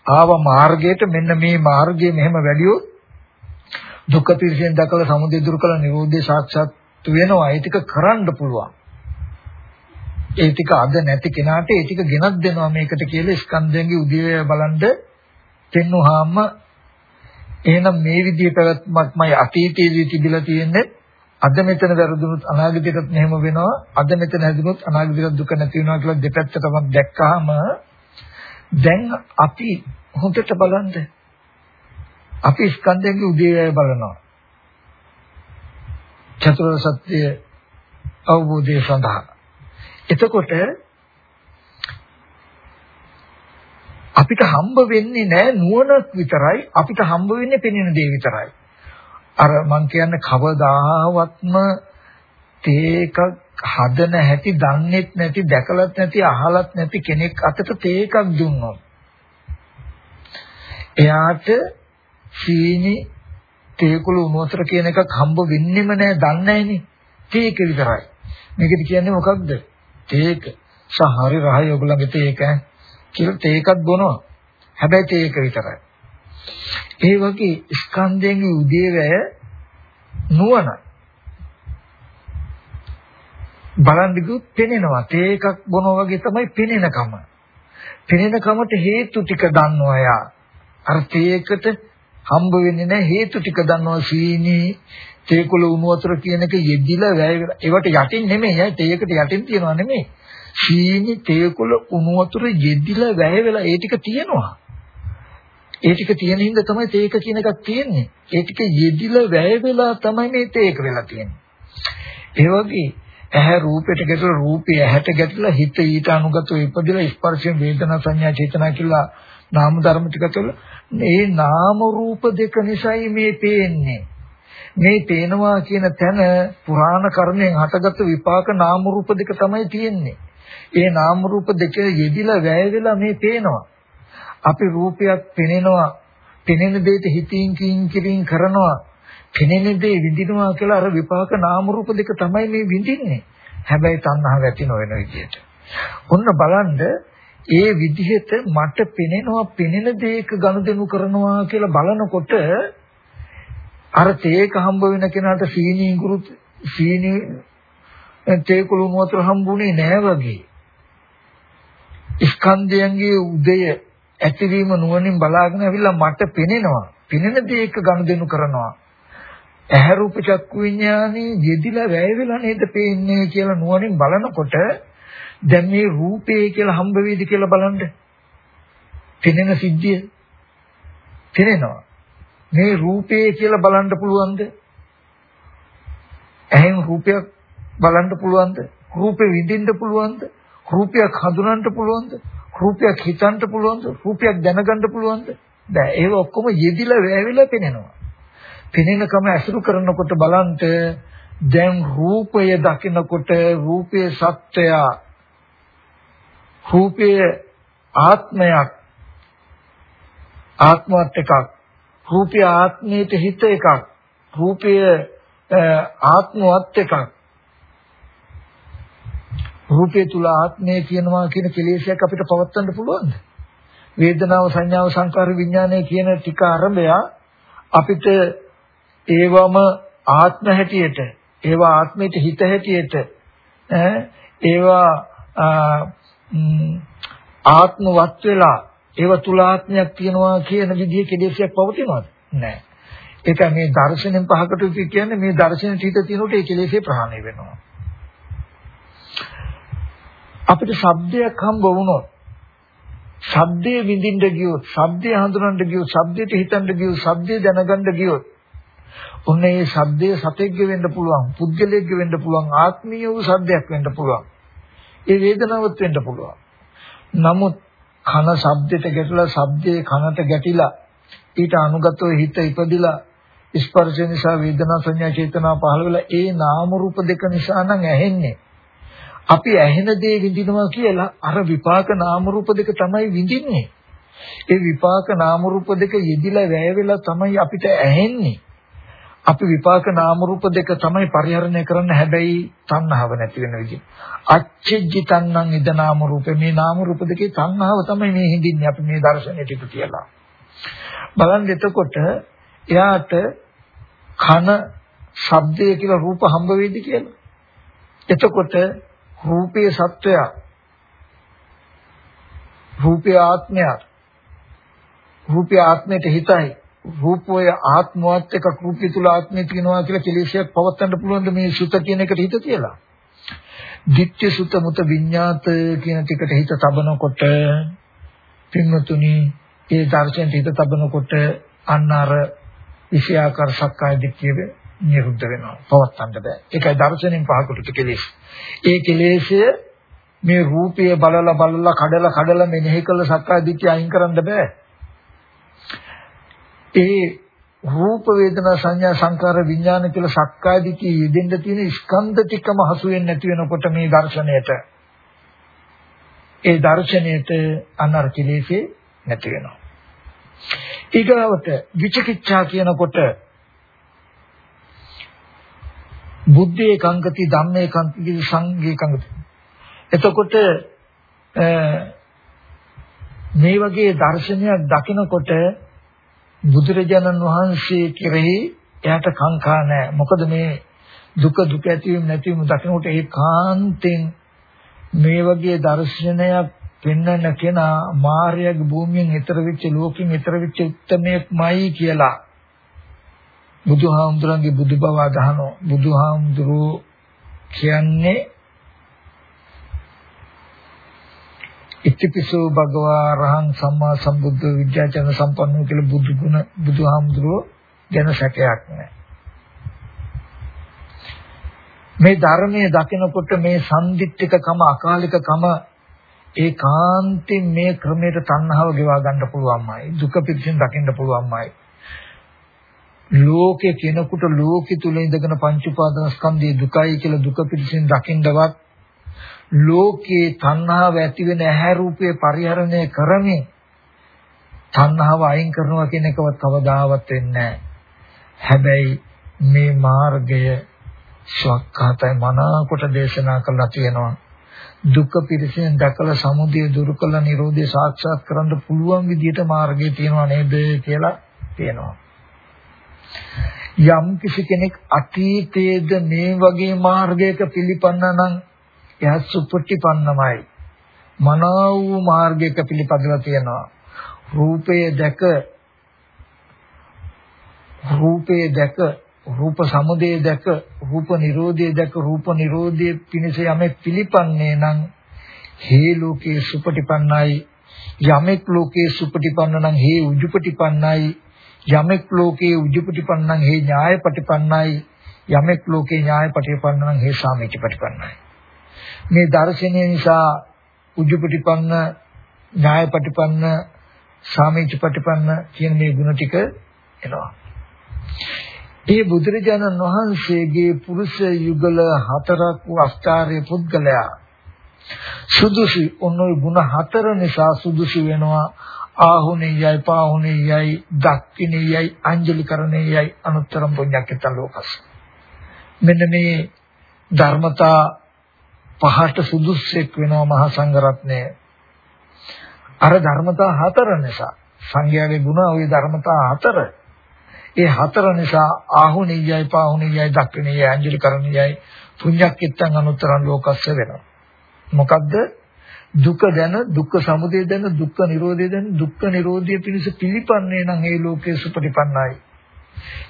[SPEAKER 1] ආව මාර්ගයට මෙන්න මේ මාර්ගයේ මෙහෙම වැඩියොත් දුක්ඛ පිරිසෙන් දැකලා සමුදය දුරු කළ නිරෝධය සාක්ෂාත් වෙනවා. ඒ ටික කරන්න පුළුවන්. ඒ ටික අද නැති කෙනාට ඒ ටික ගෙනත් දෙනවා මේකට කියලා ස්කන්ධයන්ගේ උදේවැය බලන්ද පෙන්වුවාම එහෙනම් මේ විදිහේ පැවැත්මක්මයි අතීතයේදී තිබිලා තියෙන්නේ අද මෙතන වැරදුනොත් අනාගතයටත් මෙහෙම වෙනවා අද මෙතන හැදුනොත් අනාගතයට දුක නැති වෙනවා කියලා දෙපැත්තටම දැක්කහම දැන් අපි හොඳට බලන්න අපි ස්කන්ධයන්ගේ උදේවැය බලනවා. චතුරාර්ය සත්‍ය අවබෝධය සඳහා. එතකොට අපිට හම්බ වෙන්නේ නැහැ නුවණක් විතරයි අපිට හම්බ වෙන්නේ පෙනෙන දේ විතරයි. අර මං කියන්නේ කවදාවත්ම තේක හදන හැටි දන්නේත් නැති දැකලත් නැති අහලත් නැති කෙනෙක් අතට තේකක් දුන්නොත් එයාට සීනි තේකුළු උණුතර කියන එකක් හම්බ වෙන්නෙම නැහැ දන්නේ නැහෙනේ තේක විතරයි. මේකද කියන්නේ මොකක්ද? තේක. සහරි රහයි ඔයගොල්ලන්ගේ තේක. කියලා තේකක් බොනවා. හැබැයි තේක විතරයි. ඒ වගේ ස්කන්ධයන්ගේ උදේවැය නුවණයි. බලන් දිගුත් පෙනෙනවා. තේකක් බොනවා වගේ තමයි පෙනෙනකම පෙනෙනකමට හේතු ටික දන්නවා යා. අර තේකට හම්බ වෙන්නේ නැහැ හේතු ටික දන්නවා. සීනි තේකුල උණු වතුර කියන එක යෙදිලා වැය ඒවට යටින් නෙමෙයි. ඈ තේයකට යටින් තියනවා නෙමෙයි. සීනි තේකුල උණු වතුර යෙදිලා වැය වෙලා ඒ ටික තියෙනවා ඒ ටික තියෙන හින්දා තමයි තේක කියන එකක් තියෙන්නේ ඒ ටික යෙදිලා වැය වෙලා තමයි මේ තේක වෙලා තියෙන්නේ ඒ වගේ ඇහැ රූපයට ගැටලා රූපය ඇහැට ගැටලා හිත ඊට අනුගතව ඉපදිලා ස්පර්ශයෙන් වේදනා සංඥා චේතනා කියලා නාම ධර්ම ටික තුළ මේ නාම රූප දෙක නිසායි මේ පේන්නේ. මේ පේනවා කියන තැන පුරාණ කර්මයෙන් හටගත් විපාක නාම රූප දෙක තමයි තියෙන්නේ. ඒ නාම රූප දෙක යෙදිලා වැය වෙලා මේ පේනවා. අපි රූපයක් පෙනෙනවා. පෙනෙන දෙයට හිතින් කින් කිරින් කරනවා. පෙනෙන දේ විඳිනවා කියලා අර විපාක නාම රූප දෙක තමයි මේ විඳින්නේ. හැබැයි තණ්හාව ඇති නොවන විදියට. ඔන්න බලන්න ඒ විදිහට මට පෙනෙනවා පෙනෙන දේක ගනුදෙනු කරනවා කියලා බලනකොට අර තේක හම්බ වෙන කෙනාට සීනි ඉඟුරු සීනි තේකුළු මොතර හම්බුනේ නෑ වගේ ස්කන්ධයන්ගේ උදය ඇතිවීම නුවණින් බලාගෙන අවිල්ලා මට පෙනෙනවා පෙනෙන දේක ගනුදෙනු කරනවා ඇහැ රූප චක්කු විඥානේ යෙදිලා වැය වෙලා නේද පේන්නේ කියලා නුවණින් බලනකොට දැන් මේ රූපේ කියලා හම්බ වෙයිද කියලා බලන්න. පෙනෙන සිද්ධිය පෙනෙනවා. මේ රූපේ කියලා බලන්න පුළුවන්ද? ඇහෙන් රූපයක් බලන්න පුළුවන්ද? රූපේ විඳින්න පුළුවන්ද? රූපයක් හඳුනන්න පුළුවන්ද? රූපයක් හිතන්න පුළුවන්ද? රූපයක් දැනගන්න පුළුවන්ද? දැන් ඒව ඔක්කොම යෙදිලා වැවිලා පෙනෙනවා. පෙනෙනකම ඇසුරු කරනකොට බලන්න දැන් රූපය දකිනකොට රූපයේ සත්‍යය රූපයේ ආත්මයක් ආත්මවත් එකක් රූපය ආත්මයට හිත එකක් රූපය ආත්මවත් එකක් රූපය තුල ආත්මය කියනවා කියන කෙලෙසයක් අපිට පවත්වන්න පුළුවන්ද වේදනාව සංඥාව සංකාර විඥානය කියන ටික ආරම්භය අපිට ඒවම ආත්ම හැටියට ඒවා ආත්මයට හිත හැටියට ඒවා ආත්මවත් වෙලා ඒව තුල ආත්මයක් තියනවා කියන විදිහේ කෙලෙසයක් පවතිනවද? නැහැ. ඒක මේ දර්ශනෙන් පහකට කියන්නේ මේ දර්ශනෙට හිත තියනකොට ඒ කෙලෙසේ ප්‍රහාණය වෙනවා. අපිට ශබ්දයක් හම්බ වුණොත් ශබ්දයේ විඳින්න ගියොත් ශබ්දය හඳුනන්න ගියොත් ශබ්දයට හිතන්න ගියොත් ශබ්දය දැනගන්න ගියොත් ඔන්න ඒ ශබ්දය සතෙක්ගේ වෙන්න පුළුවන් පුද්ගලයෙක්ගේ වෙන්න පුළුවන් ආත්මීය වූ ශබ්දයක් වෙන්න පුළුවන් ඒ වේදනාවත් වෙන්න පුළුවන්. නමුත් කන ශබ්දයට ගැටලා ශබ්දයේ කනට ගැටිලා ඊට අනුගතව හිත ඉපදිලා ස්පර්ශ නිසා වේදනා සංඥා චේතනා පහළ වෙලා ඒ නාම රූප දෙක නිසා නම් ඇහෙන්නේ. අපි ඇහෙන දේ විඳිනවා කියලා අර විපාක නාම රූප දෙක තමයි විඳින්නේ. ඒ විපාක නාම රූප දෙක යෙදිලා වැය වෙලා තමයි අපිට ඇහෙන්නේ. අපි විපාක නාම රූප දෙක තමයි පරිහරණය කරන්න හැබැයි තණ්හාව නැති වෙන විදිහ. අච්චෙජ්ජි තණ්හං ඉද නාම රූපේ මේ නාම රූප දෙකේ තණ්හාව තමයි මේ හිඳින්නේ අපි මේ දර්ශනයට ඉප කියලා. බලන්න එතකොට එයාට කන ශබ්දය කියලා රූප හම්බ වෙයිද කියලා. එතකොට රූපයේ සත්වය රූපේ ආත්මය රූපේ ආත්මයට හිතයි රූපය ආත්මවත් එක රූපය තුල ආත්මය තියෙනවා කියලා කෙලෙසියක් පවත්වන්න පුළුවන්ද මේ සුත කියන එකට හිත කියලා? ditthya sutta muta විඤ්ඤාත කියන ටිකට හිත තබනකොට පින්වතුනි ඒ දර්ශනයට හිත තබනකොට අන්න අර විෂයාකාර සක්කාය දිට්ඨිය නිරුද්ධ වෙනවා. පවත්වන්න බෑ. ඒකයි දර්ශනෙන් පහකට කෙලෙස්. ඒ කෙලෙස්ය මේ රූපය බලලා බලලා කඩලා කඩලා මෙනෙහි කළ සක්කාය දිට්ඨිය අයින් කරන්න බෑ. ඒ රූප වේදනා සංඥා සංකාර විඥාන කියලා සක්කාය දිට්ඨිය යෙදෙන්න තියෙන ස්කන්ධ ටිකම හසු වෙන්නේ නැති වෙනකොට මේ දර්ශනයට ඒ දර්ශනයට අනර කිලේසේ නැති වෙනවා. ඊගාවට විචිකිච්ඡා කියනකොට බුද්ධේ කංකති ධම්මේ කංකති සංඝේ කංකති. එතකොට මේ වගේ දර්ශනයක් දකිනකොට බුදුරජාණන් වහන්සේ කෙරෙහි එයාට කාංකා නැහැ. මොකද මේ දුක දුක ඇතිවීම නැතිවීම දකිනකොට ඒකාන්තෙන් මේ වගේ දර්ශනයක් පෙන්වන කෙනා මාර්යගේ භූමියෙන් ඈතර වෙච්ච ලෝකෙන් ඈතර වෙච්ච උත්මයක්මයි කියලා බුදුහාමුදුරන්ගේ බුදු බව අදහනවා බුදුහාමුදුරෝ කියන්නේ ඉතිපිසෝ භගවා රහං සම්මා සම්බුද්ධ විද්‍යාචන සම්පන්නෝ කියලා බුදු ගුණ බුදුහාමුදුරෝ ගැන සැකයක් නැහැ මේ ධර්මයේ දකිනකොට මේ සම්දිත්තිකකම අකාලිකකම ඒකාන්තයෙන් මේ ක්‍රමයට තණ්හාව ගෙවා ගන්න පුළුවන්මයි. දුක පිටින් දකින්න පුළුවන්මයි. ලෝකේ කෙනෙකුට ලෝකෙ තුල ඉඳගෙන පංච උපාදානස්කන්ධයේ දුකයි කියලා දුක පිටින් දකින්නවත් ලෝකේ තණ්හාව ඇති වෙන ඇහැ රූපේ පරිහරණය කරමින් තණ්හාව අයින් කරනවා කියන එකවත් කවදාවත් වෙන්නේ හැබැයි මේ මාර්ගය ශක්කාතයි මනාකොට දේශනා කළා තියෙනවා දුක පිරිසෙන් දැකලා සමුදය දුරු කළ නිරෝධය සාක්ෂාත් කරන්න පුළුවන් විදිහට මාර්ගය තියෙනවා නේද කියලා තියෙනවා යම් කිසි කෙනෙක් අතීතයේද මේ වගේ මාර්ගයක පිළිපන්න නම් එයා සුපටිපන්නමයි. මනා වූ මාර්ගයක පිළිපදලා තියෙනවා. රූපය දැක රූපේ දැක රූප සමුදය දැක රූප නිරෝධය දැක රූප නිරෝධයේ පිණිස යමෙක් පිළිපන්නේ නම් හේ ලෝකේ සුපටිපන්නයි යමෙක් ලෝකේ සුපටිපන්න නම් හේ උජුපටිපන්නයි යමෙක් ලෝකේ උජුපටිපන්න නම් හේ ඥායපටිපන්නයි යමෙක් ලෝකේ ඥායපටිපන්න නම් හේ සාමිච්චපටිපන්නයි මේ දර්ශනය නිසා උජුපටිපන්න ඥායපටිපන්න සාමිච්චපටිපන්න කියන මේ ගුණ ටික එනවා. ඒ බුදුරජාණන් වහන්සේගේ පුරුෂ යුගල හතරක් වූ අස්කාරය පුද්ගලයා සුදුසු ඔන්නෝයි ಗುಣ හතර නිසා සුදුසු වෙනවා. ආහුණෙයයි පාහුණෙයයි දක්ඛිනෙයයි අංජලිකරණෙයයි අනුත්තරම් පුඤ්ඤක්කත ලෝකස් මෙන්න මේ ධර්මතා පහට සුදුස්සෙක් වෙනවා මහා සංඝරත්නය අර ධර්මතා හතර නිසා සංඝයාගේ ගුණ ওই ධර්මතා හතර ඒ හතර නිසා ආහුණියයි පාහුණියයි දක්ඛිනියයි අංජලි කරණියයි පුඤ්ඤක්කිට්ඨං අනුත්තරං ලෝකස්ස වෙනවා. මොකද්ද? දුක දැන දුක්ඛ සමුදය දැන දුක්ඛ නිරෝධය දැන දුක්ඛ නිරෝධය පිණිස පිළිපන්නේ නම් ඒ ලෝකේ සුපටිපන්නයි.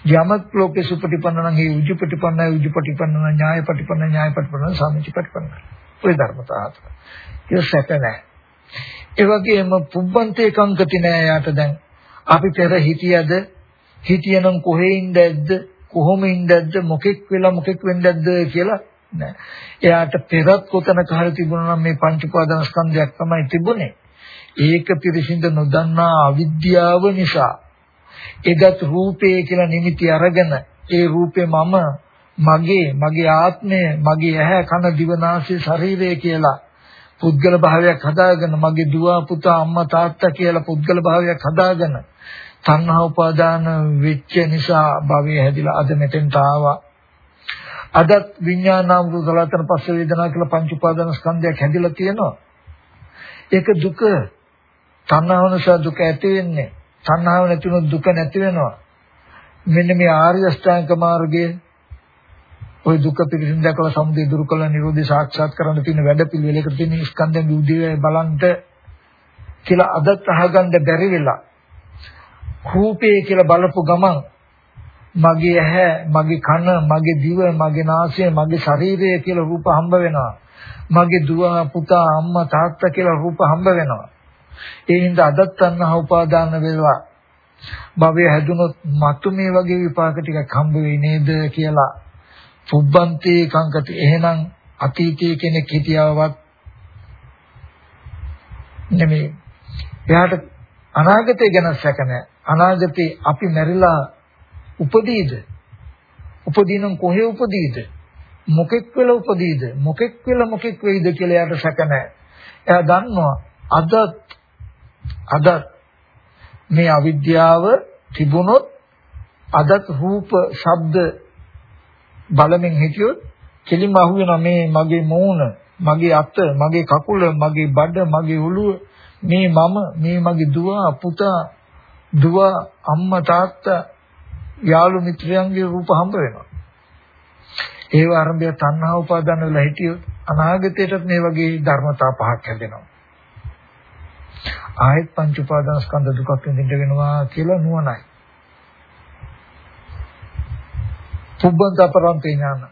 [SPEAKER 1] යමක් ලෝකේ සුපටිපන්න නම් ඒ උජුපටිපන්නයි උජුපටිපන්න නම් ඥායපටිපන්න ඥායපටිපන්න සාමිච්චපටිපන්න. ඔය ධර්මතා හතර. ඒක සැක නැහැ. ඒ වගේම පුබ්බන්තේ කංකති නෑ යාට දැන් අපි පෙර හිටියද හිටියනම් කොහේ ඉඳද්ද කොහොම ඉඳද්ද මොකෙක් වෙලා මොකෙක් වෙන්නද්ද කියලා නෑ. එයාට පෙරත් කොතනක හරි තිබුණා නම් මේ පංච උපාදාන ස්කන්ධයක් තමයි තිබුණේ. ඒක පිරිසිඳ නොදන්නා අවිද්‍යාව නිසා එදත් රූපේ කියලා නිමිති අරගෙන ඒ රූපේ මම මගේ මගේ ආත්මය මගේ ඇහැ කන දිව නාසය ශරීරය කියලා පුද්ගල භාවයක් හදාගෙන මගේ දුව පුතා අම්මා තාත්තා කියලා පුද්ගල භාවයක් හදාගෙන තණ්හා උපාදාන වෙච්ච නිසා භවය හැදිලා අද මෙතෙන්ට ආවා. අදත් විඥානාම කුසලතන පස්ස වේදනා කියලා පංච උපාදාන ස්කන්ධයක් හැදිලා තියෙනවා. ඒක දුක. තණ්හාව නිසා දුක ඇති වෙන්නේ. තණ්හාව නැතිවෙන දුක නැති වෙනවා. මෙන්න මේ ආර්ය අෂ්ටාංග මාර්ගයේ ওই දුක පිළිසින් දැකලා සමුදය දුරු කළ නිරෝධය සාක්ෂාත් කරන්න තියෙන වැඩපිළිවෙලක තියෙන ස්කන්ධයන් උදේ බලන්ට කියලා අදත් අහගන්න බැරි වෙලා රූපේ කියලා බලපු ගමන් මගේ ඇහැ, මගේ කන, මගේ දිව, මගේ නාසය, මගේ ශරීරය කියලා රූප හම්බ වෙනවා. මගේ දුව, පුතා, අම්මා, තාත්තා කියලා රූප හම්බ වෙනවා. ඒ හින්දා අදත් තණ්හා උපාදාන වේවා. භවය හැදුනොත් මතු මේ වගේ විපාක ටිකක් හම්බ වෙයි නේද කියලා පුබ්බන්තේ කංකති එහෙනම් අතීතයේ කෙනෙක් හිටියවත් නෙමෙයි. එයාට අනාගතය ගැන සැක නැහැ. අනාගතේ අපි මැරිලා උපදීද? උපදීනම් කොහේ උපදීද? මොකෙක් වෙලා උපදීද? මොකෙක් වෙලා මොකෙක් වෙයිද කියලා එයාට සැක නැහැ. එයා දන්නවා අද අද මේ අවිද්‍යාව තිබුණොත් අදත් රූප, ශබ්ද බලමින් හිටියොත් කෙලින්ම අහුවෙනවා මේ මගේ මූණ, මගේ අත, මගේ කකුල, මගේ බඩ, මගේ ඔළුව, මේ මම, මේ මගේ දුව, පුතා, දුව, අම්මා, තාත්තා, යාළු මිත්‍රයන්ගේ රූප හම්බ වෙනවා. ඒව ආරම්භය තණ්හා උපාදාන වෙලා හිටියොත් අනාගතයටත් මේ වගේ ධර්මතා පහක් හැදෙනවා. ආයත් පංච උපාදාන ස්කන්ධ දුකක් විඳින්න වෙනවා කියලා නුවණයි. පුබ්බන්ත අපරන්ත ඥාන.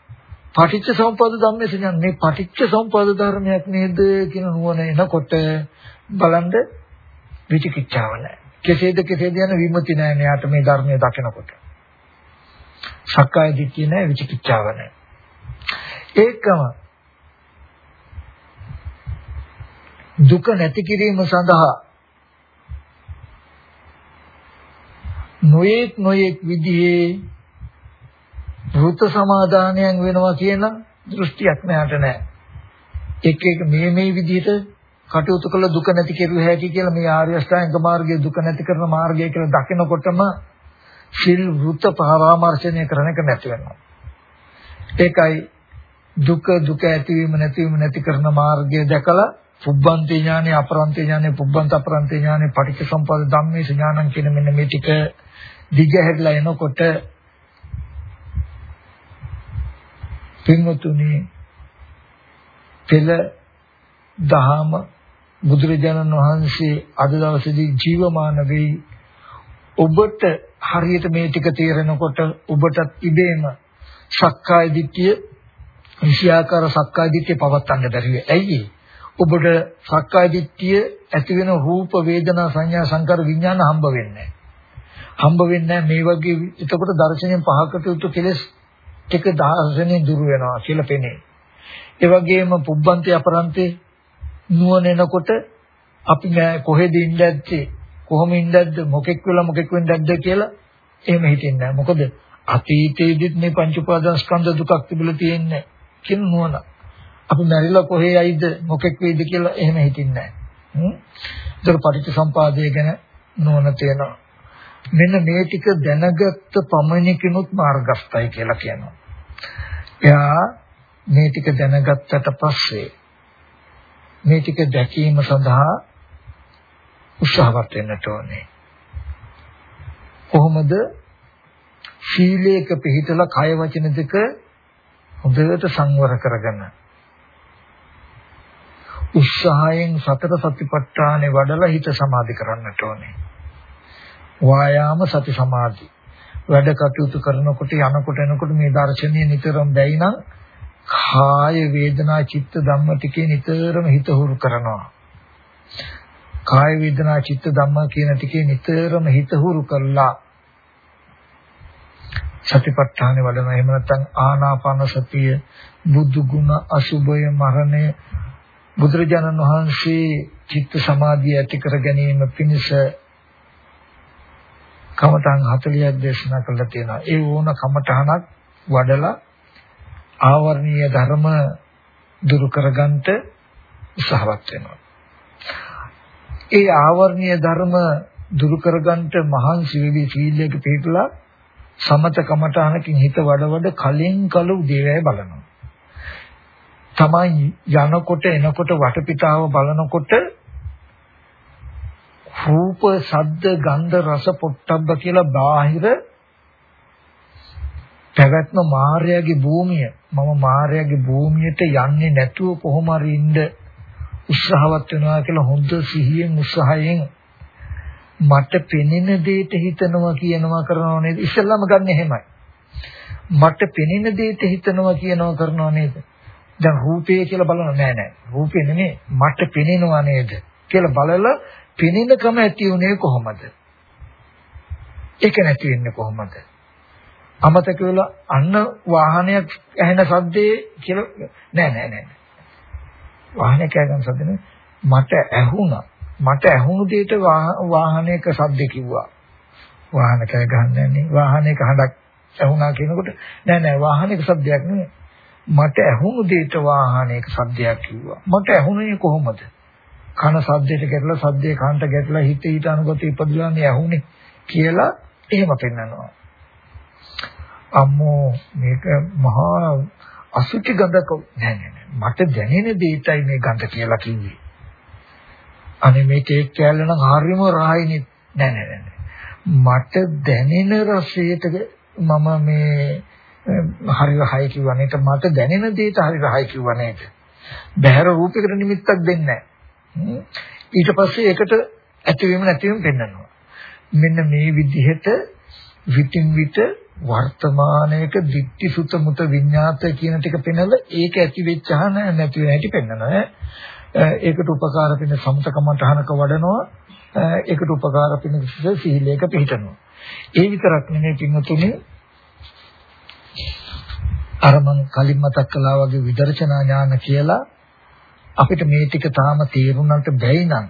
[SPEAKER 1] පටිච්ච සමුප්පාද ධම්මේ ඥාන මේ පටිච්ච සමුප්පාද ධර්මයක් නේද කියන නුවණ එනකොට බලන්න විචිකිච්ඡාව නැහැ. කෙසේද කෙසේද යන විමුක්ති නැහැ මෙයාට මේ ධර්මය දකිනකොට. සක්කාය දිට්ඨිය නැහැ විචිකිච්ඡාව නැහැ. ඒකම දුක නැති කිරීම සඳහා නොයෙක් නොයෙක් විදිහේ වෘත සමාදානයන් වෙනවා කියන දෘෂ්ටියක් මෙයාට නැහැ. එක එක මේ මේ විදිහට කටයුතු කළ දුක නැති කෙරුව හැකි කියලා මේ ආර්ය අෂ්ටාංග මාර්ගයේ දුක නැති කරන මාර්ගය කියලා දකිනකොටම සිල් වෘත පරාමර්ශනය කරන එක නැති වෙනවා. ඒකයි දුක දුක ඇතිවීම නැතිවීම නැති කරන මාර්ගය දැකලා පුබ්බන්ති ඥානෙ අපරන්ති ඥානෙ පුබ්බන්ත අපරන්ති ඥානෙ පටිච්චසමුප්පාද ධම්මේ ඥානං කියන මෙන්න මේ ටික දිගහැරලා එනකොට පින්වතුනි පෙළ දහම බුදුරජාණන් වහන්සේ අද දවසේදී ජීවමාන වෙයි ඔබට හරියට මේ ටික තේරෙනකොට ඔබට ඉබේම සක්කාය දිට්ඨිය විෂයාකාර සක්කාය දිට්ඨිය පවත්වන්න බැරි වෙයි. ඇයි ඔබට සක්කාය දිට්ඨිය ඇති වෙන රූප වේදනා සංඥා සංකාර විඥාන හම්බ වෙන්නේ හම්බ වෙන්නේ මේ වගේ එතකොට දර්ශනයෙන් පහකට යුතු කෙලස් ටික දර්ශනයෙන් දුර වෙනවා කියලා පෙනේ. ඒ වගේම පුබ්බන්තේ අපරන්තේ නුවණ එනකොට අපි කොහෙද ඉඳද්දී කොහොම ඉඳද්ද මොකෙක් වෙලා මොකෙක් වෙන්නද්ද කියලා එහෙම හිතෙන්නේ නැහැ. මොකද අතීතයේදීත් මේ පංච උපාදානස්කන්ධ දුකක් තිබිලා තියෙන්නේ කියන නුවණ. අපි මැරිලා කොහේ යයිද මොකෙක් වෙයිද කියලා එහෙම හිතින්නේ නැහැ. හ්ම්. පටිච්චසම්පාදය ගැන නුවණ තියෙනවා. මෙන්න මේ ටික දැනගත්ත පමණකිනුත් මාර්ගස්ථයි කියලා කියනවා. එයා මේ ටික දැනගත්තට පස්සේ මේ ටික දැකීම සඳහා උත්සාහවත් වෙන්නට ඕනේ. කොහොමද සීලයක පිළිතලා කය වචන දෙක හොඳට සංවර කරගන්න. උත්සාහයෙන් සතර සතිපට්ඨානේ වඩලා හිත සමාධි කරන්නට ඕනේ. වායාම සති සමාධි. වැඩ කටයුතු කරනකොට යනකොට එනකොට මේ දර්ශනීය නිතරම දැයි නම් කාය වේදනා චිත්ත ධම්ම ටිකේ නිතරම හිත හුරු කරනවා. කාය වේදනා චිත්ත ධම්ම කියන ටිකේ නිතරම හිත හුරු කරලා සතිපට්ඨානෙ වඩනවා. එහෙම නැත්නම් ආනාපාන සතිය, බුදු ගුණ, අසුභය, මරණය බුදුරජාණන් වහන්සේ චිත්ත සමාධිය ඇති කර ගැනීම පිණිස කමඨං 40ක් දේශනා කළා තියෙනවා. ඒ ඕන කමඨහනක් වඩලා ආවර්ණීය ධර්ම දුරු කරගන්නට උත්සාහවත් වෙනවා. ඒ ආවර්ණීය ධර්ම දුරු කරගන්නට මහන්සි වෙවි සීලයක පිළිපලා සමත කමඨහනකින් හිත වඩ වඩ කලින් කල උදේවැය බලනවා. තමයි යනකොට එනකොට වටපිටාව බලනකොට රූප, ශබ්ද, ගන්ධ, රස, පොට්ටබ්බ කියලා බාහිර පැවැත්ම මාර්යාගේ භූමිය මම මාර්යාගේ භූමියට යන්නේ නැතුව කොහොම හරි ඉන්න උත්සාහවත් වෙනවා කියලා හොඳ සිහියෙන් උත්සාහයෙන් මට පෙනෙන දෙයට හිතනවා කියනවා කරනවා නේද? ඉස්සෙල්ලාම ගන්න එහෙමයි. මට පෙනෙන දෙයට හිතනවා කියනවා කරනවා නේද? දැන් රූපය කියලා බලන නෑ නෑ. රූපේ නෙමෙයි. මට පෙනෙනවා නේද? කියලා බලලා පෙනෙනකම ඇති උනේ කොහොමද? ඒක නැති වෙන්නේ කොහොමද? අමතක වෙලා අන්න වාහනයක් ඇහෙන සද්දේ කියලා නෑ නෑ නෑ. වාහනයක් ඇහෙන සද්ද මට ඇහුණා මට ඇහුණු දෙයට වාහනයක සද්ද කිව්වා. වාහන කෑ ගහන්නේ නැහැ. වාහනයක හඬක් ඇහුණා කියනකොට නෑ නෑ වාහනයක සද්දයක් නෙමෙයි. මට ඇහුණු දෙයට වාහනයක සද්දයක් කිව්වා. මට ඇහුනේ කොහොමද? කන සද්දයට ගැටලා සද්දේ කන්ට ගැටලා හිත ඊට අනුගත ඉපදුලානේ ඇහුනේ කියලා එහෙම පෙන්නනවා. අම්මෝ මේක මහා අසුචි ගඳක නෑ නෑ මට දැනෙන දෙයටයි මේ ගඳ කියලා කිව්වේ. අනේ මේ කේක් කෑල්ල නම් හරියම රායිනේ නෑ නෑ නෑ. මට දැනෙන රසයට මම මේ හරි රහයි කිව්වා නේද මට දැනෙන දෙයට හරි රහයි කිව්වා නේද. බහැර රූපයකට නිමිත්තක් දෙන්නේ නෑ. ඊට පස්සේ ඒකට ඇතිවීම නැතිවීම පෙන්වනවා. මෙන්න මේ විදිහට විтин විට වර්තමානයේක දික්ටි සුත මුත විඤ්ඤාත කියන ටික පෙන්වලා ඒක ඇති වෙච්චහන නැති වෙන හැටි පෙන්වනවා ඒකට උපකාර වෙන සමතකමට අහනක වඩනවා ඒකට උපකාර වෙන සීලයක පිළිටනවා ඒ විතරක් නෙමෙයි පින්තුනේ අර මං කලින් මතක් කළා වගේ විදර්ශනා ඥාන කියලා අපිට මේ ටික තාම තේරුණාට බැයි නම්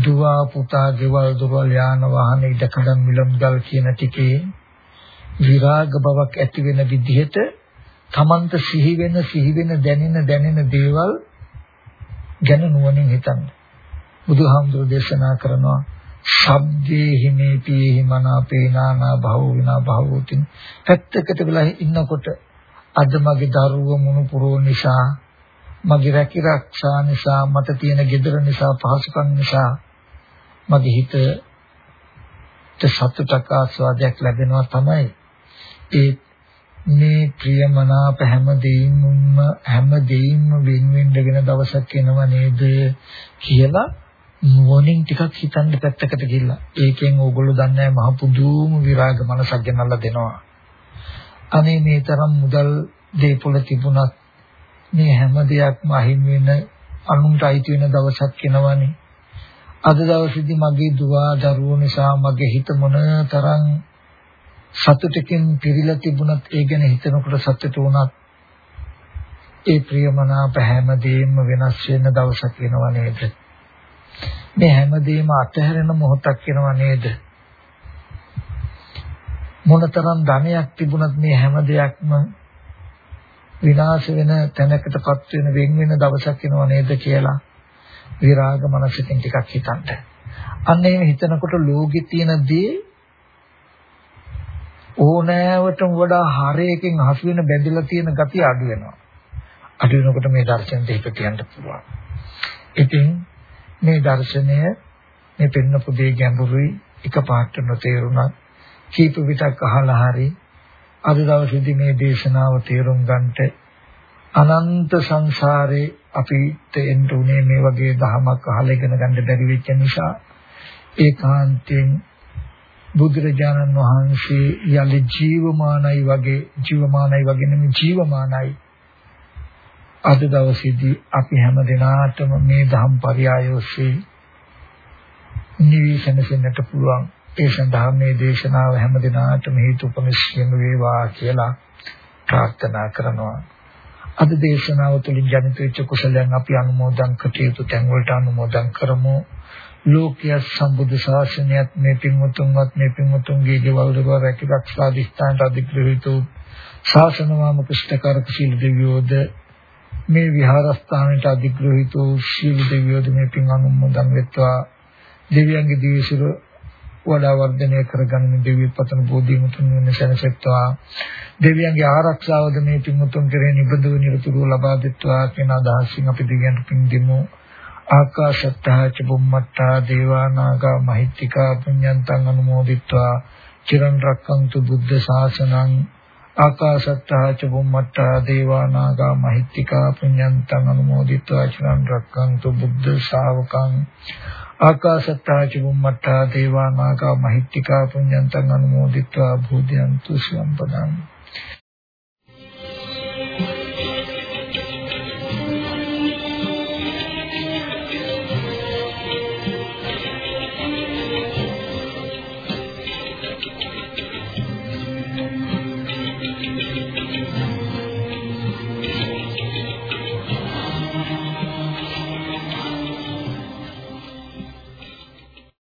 [SPEAKER 1] දුව පුතා ගෙවල් දොරවල් යාන වාහන ඉදකඩම් මිලම්ගල් කියන ටිකේ විරාග බවක් ඇති වෙන විදිහට තමන්ට සිහි වෙන සිහි වෙන දැනෙන දැනෙන දේවල් ගැන නුවණින් හිතන්න. බුදුහාමුදුරු දේශනා කරනවා ශබ්දේ හිමේපී හිමනාපේ නානා භව විනා භවෝතින් පැත්තකට වෙලා ඉන්නකොට අද මගේ දරුව මුණු පුරෝ නිසා මගේ රැකී ආරක්ෂා නිසා මට තියෙන gedara නිසා පහසුකම් නිසා මගේ හිතට සතුටක් ආස්වාදයක් ලැබෙනවා තමයි ඒ මේ ප්‍රියමනාප හැම දෙයින්ම හැම දෙයින්ම වෙන වෙන්නගෙන දවසක් එනව නේද කියලා නුවණින් ටිකක් හිතන්න පැත්තකට ගිහිල්ලා. ඒකෙන් ඕගොල්ලෝ දන්නේ මහ පුදුම විරාග මනසක් ගෙනල්ලා දෙනවා. අනේ මේ තරම් මුදල් දේපොළ තිබුණත් මේ හැම දෙයක්ම අහිමි වෙන අනුන්ට අයිති වෙන දවසක් එනවනේ. අද දවසේදී මගේ දුව දරුවෝ නිසා මගේ හිත මොන තරම් සතුටකින් පිරීලා තිබුණත් ඒ ගැන හිතනකොට සතුට වුණත් ඒ ප්‍රියමනාප හැම දෙයක්ම වෙනස් වෙන දවසක් එනවා නේද මේ හැමදේම අතහැරෙන මොහොතක් වෙනව නේද? මොනතරම් ධනයක් තිබුණත් මේ හැම දෙයක්ම විනාශ වෙන තැනකටපත් වෙන වෙන් වෙන දවසක් වෙනව නේද කියලා විරාග මනසකින් ටිකක් හිතන්න. අන්න එහෙම හිතනකොට ලෝකෙ තියෙන දේ ඕනෑවටම වඩා හරයකින් හසු වෙන බැඳිලා තියෙන gati අඩු වෙනවා. අඩු වෙනකොට මේ දර්ශනයට හිත තියන්න පුළුවන්. ඉතින් මේ දර්ශනය මේ පෙන්නපු දේ ගැඹුරුයි එකපාරට නොතේරුණා කීප විටක් අහලා හරි අද දවසේදී මේ දේශනාව තේරුම් ගන්නට අනන්ත සංසාරේ අපිට එන්න උනේ මේ වගේ දහමක් අහලා ඉගෙන ගන්න බැරි වෙච්ච නිසා ඒකාන්තයෙන් බුදුරජාණන් වහන්සේ යලි ජීවමානයි වගේ ජීවමානයි වගේ නෙමෙයි ජීවමානයි. අද දවසේදී අපි හැම දිනාටම මේ ධම් පරයයෝසේ නිවිසනසෙන්නට පුළුවන්. ඒ සඳහා මේ දේශනාව හැම දිනාටම හේතුපනිශ්චයම වේවා කියලා ප්‍රාර්ථනා කරනවා. අද දේශනාව තුළින් ජනිත වෙච්ච කුසලයන් අපි අනුමෝදන් කටයුතු තැන් වලට අනුමෝදන් කරමු. ලෝකීය සම්බුද්ධ ශාසනයත් මේ පින්වතුන්වත් මේ පින්වතුන්ගේ ගෙවල් දොර රැකිරක්ෂා දිස්ත්‍රාන්ත අධිග්‍රහිත ශාසනවාම කුෂ්ඨකාරක සීල දෙවියෝද මේ විහාරස්ථානයට අධිග්‍රහිත වූ සියලු දෙවියෝද මේ පින් අනුමෝදන් වෙත්වා. දෙවියන්ගේ දිවිසිර වඩා වර්ධනය කරගන්න දෙවියන් පතන බෝධි මුතුන් වෙන සැනසෙත්වා. දෙවියන්ගේ ආරක්ෂාවද මේ පින් මුතුන් කෙරේ නිබඳව නිරතුරුව ලබා දෙත්වා කියන අදහසින් අපි දෙවියන්ට පින් දෙමු. ආකාශත්තා ච බුම්මත්තා දේවානාගා මහිත්‍තිකා පුඤ්ඤන්තං අනුමෝදිත්වා චිරන් රක්කන්තු බුද්ධ ශාසනං ආකාශත්තා ච බුම්මත්තා දේවා නාග මහිත්‍තිකා පුඤ්ඤන්තං අනුමෝදිත්වා චිරන් රක්ඛන්තු බුද්ධ ශාවකං ආකාශත්තා ච බුම්මත්තා දේවා නාග මහිත්‍තිකා පුඤ්ඤන්තං අනුමෝදිත්වා භූදයන්තු සම්පදං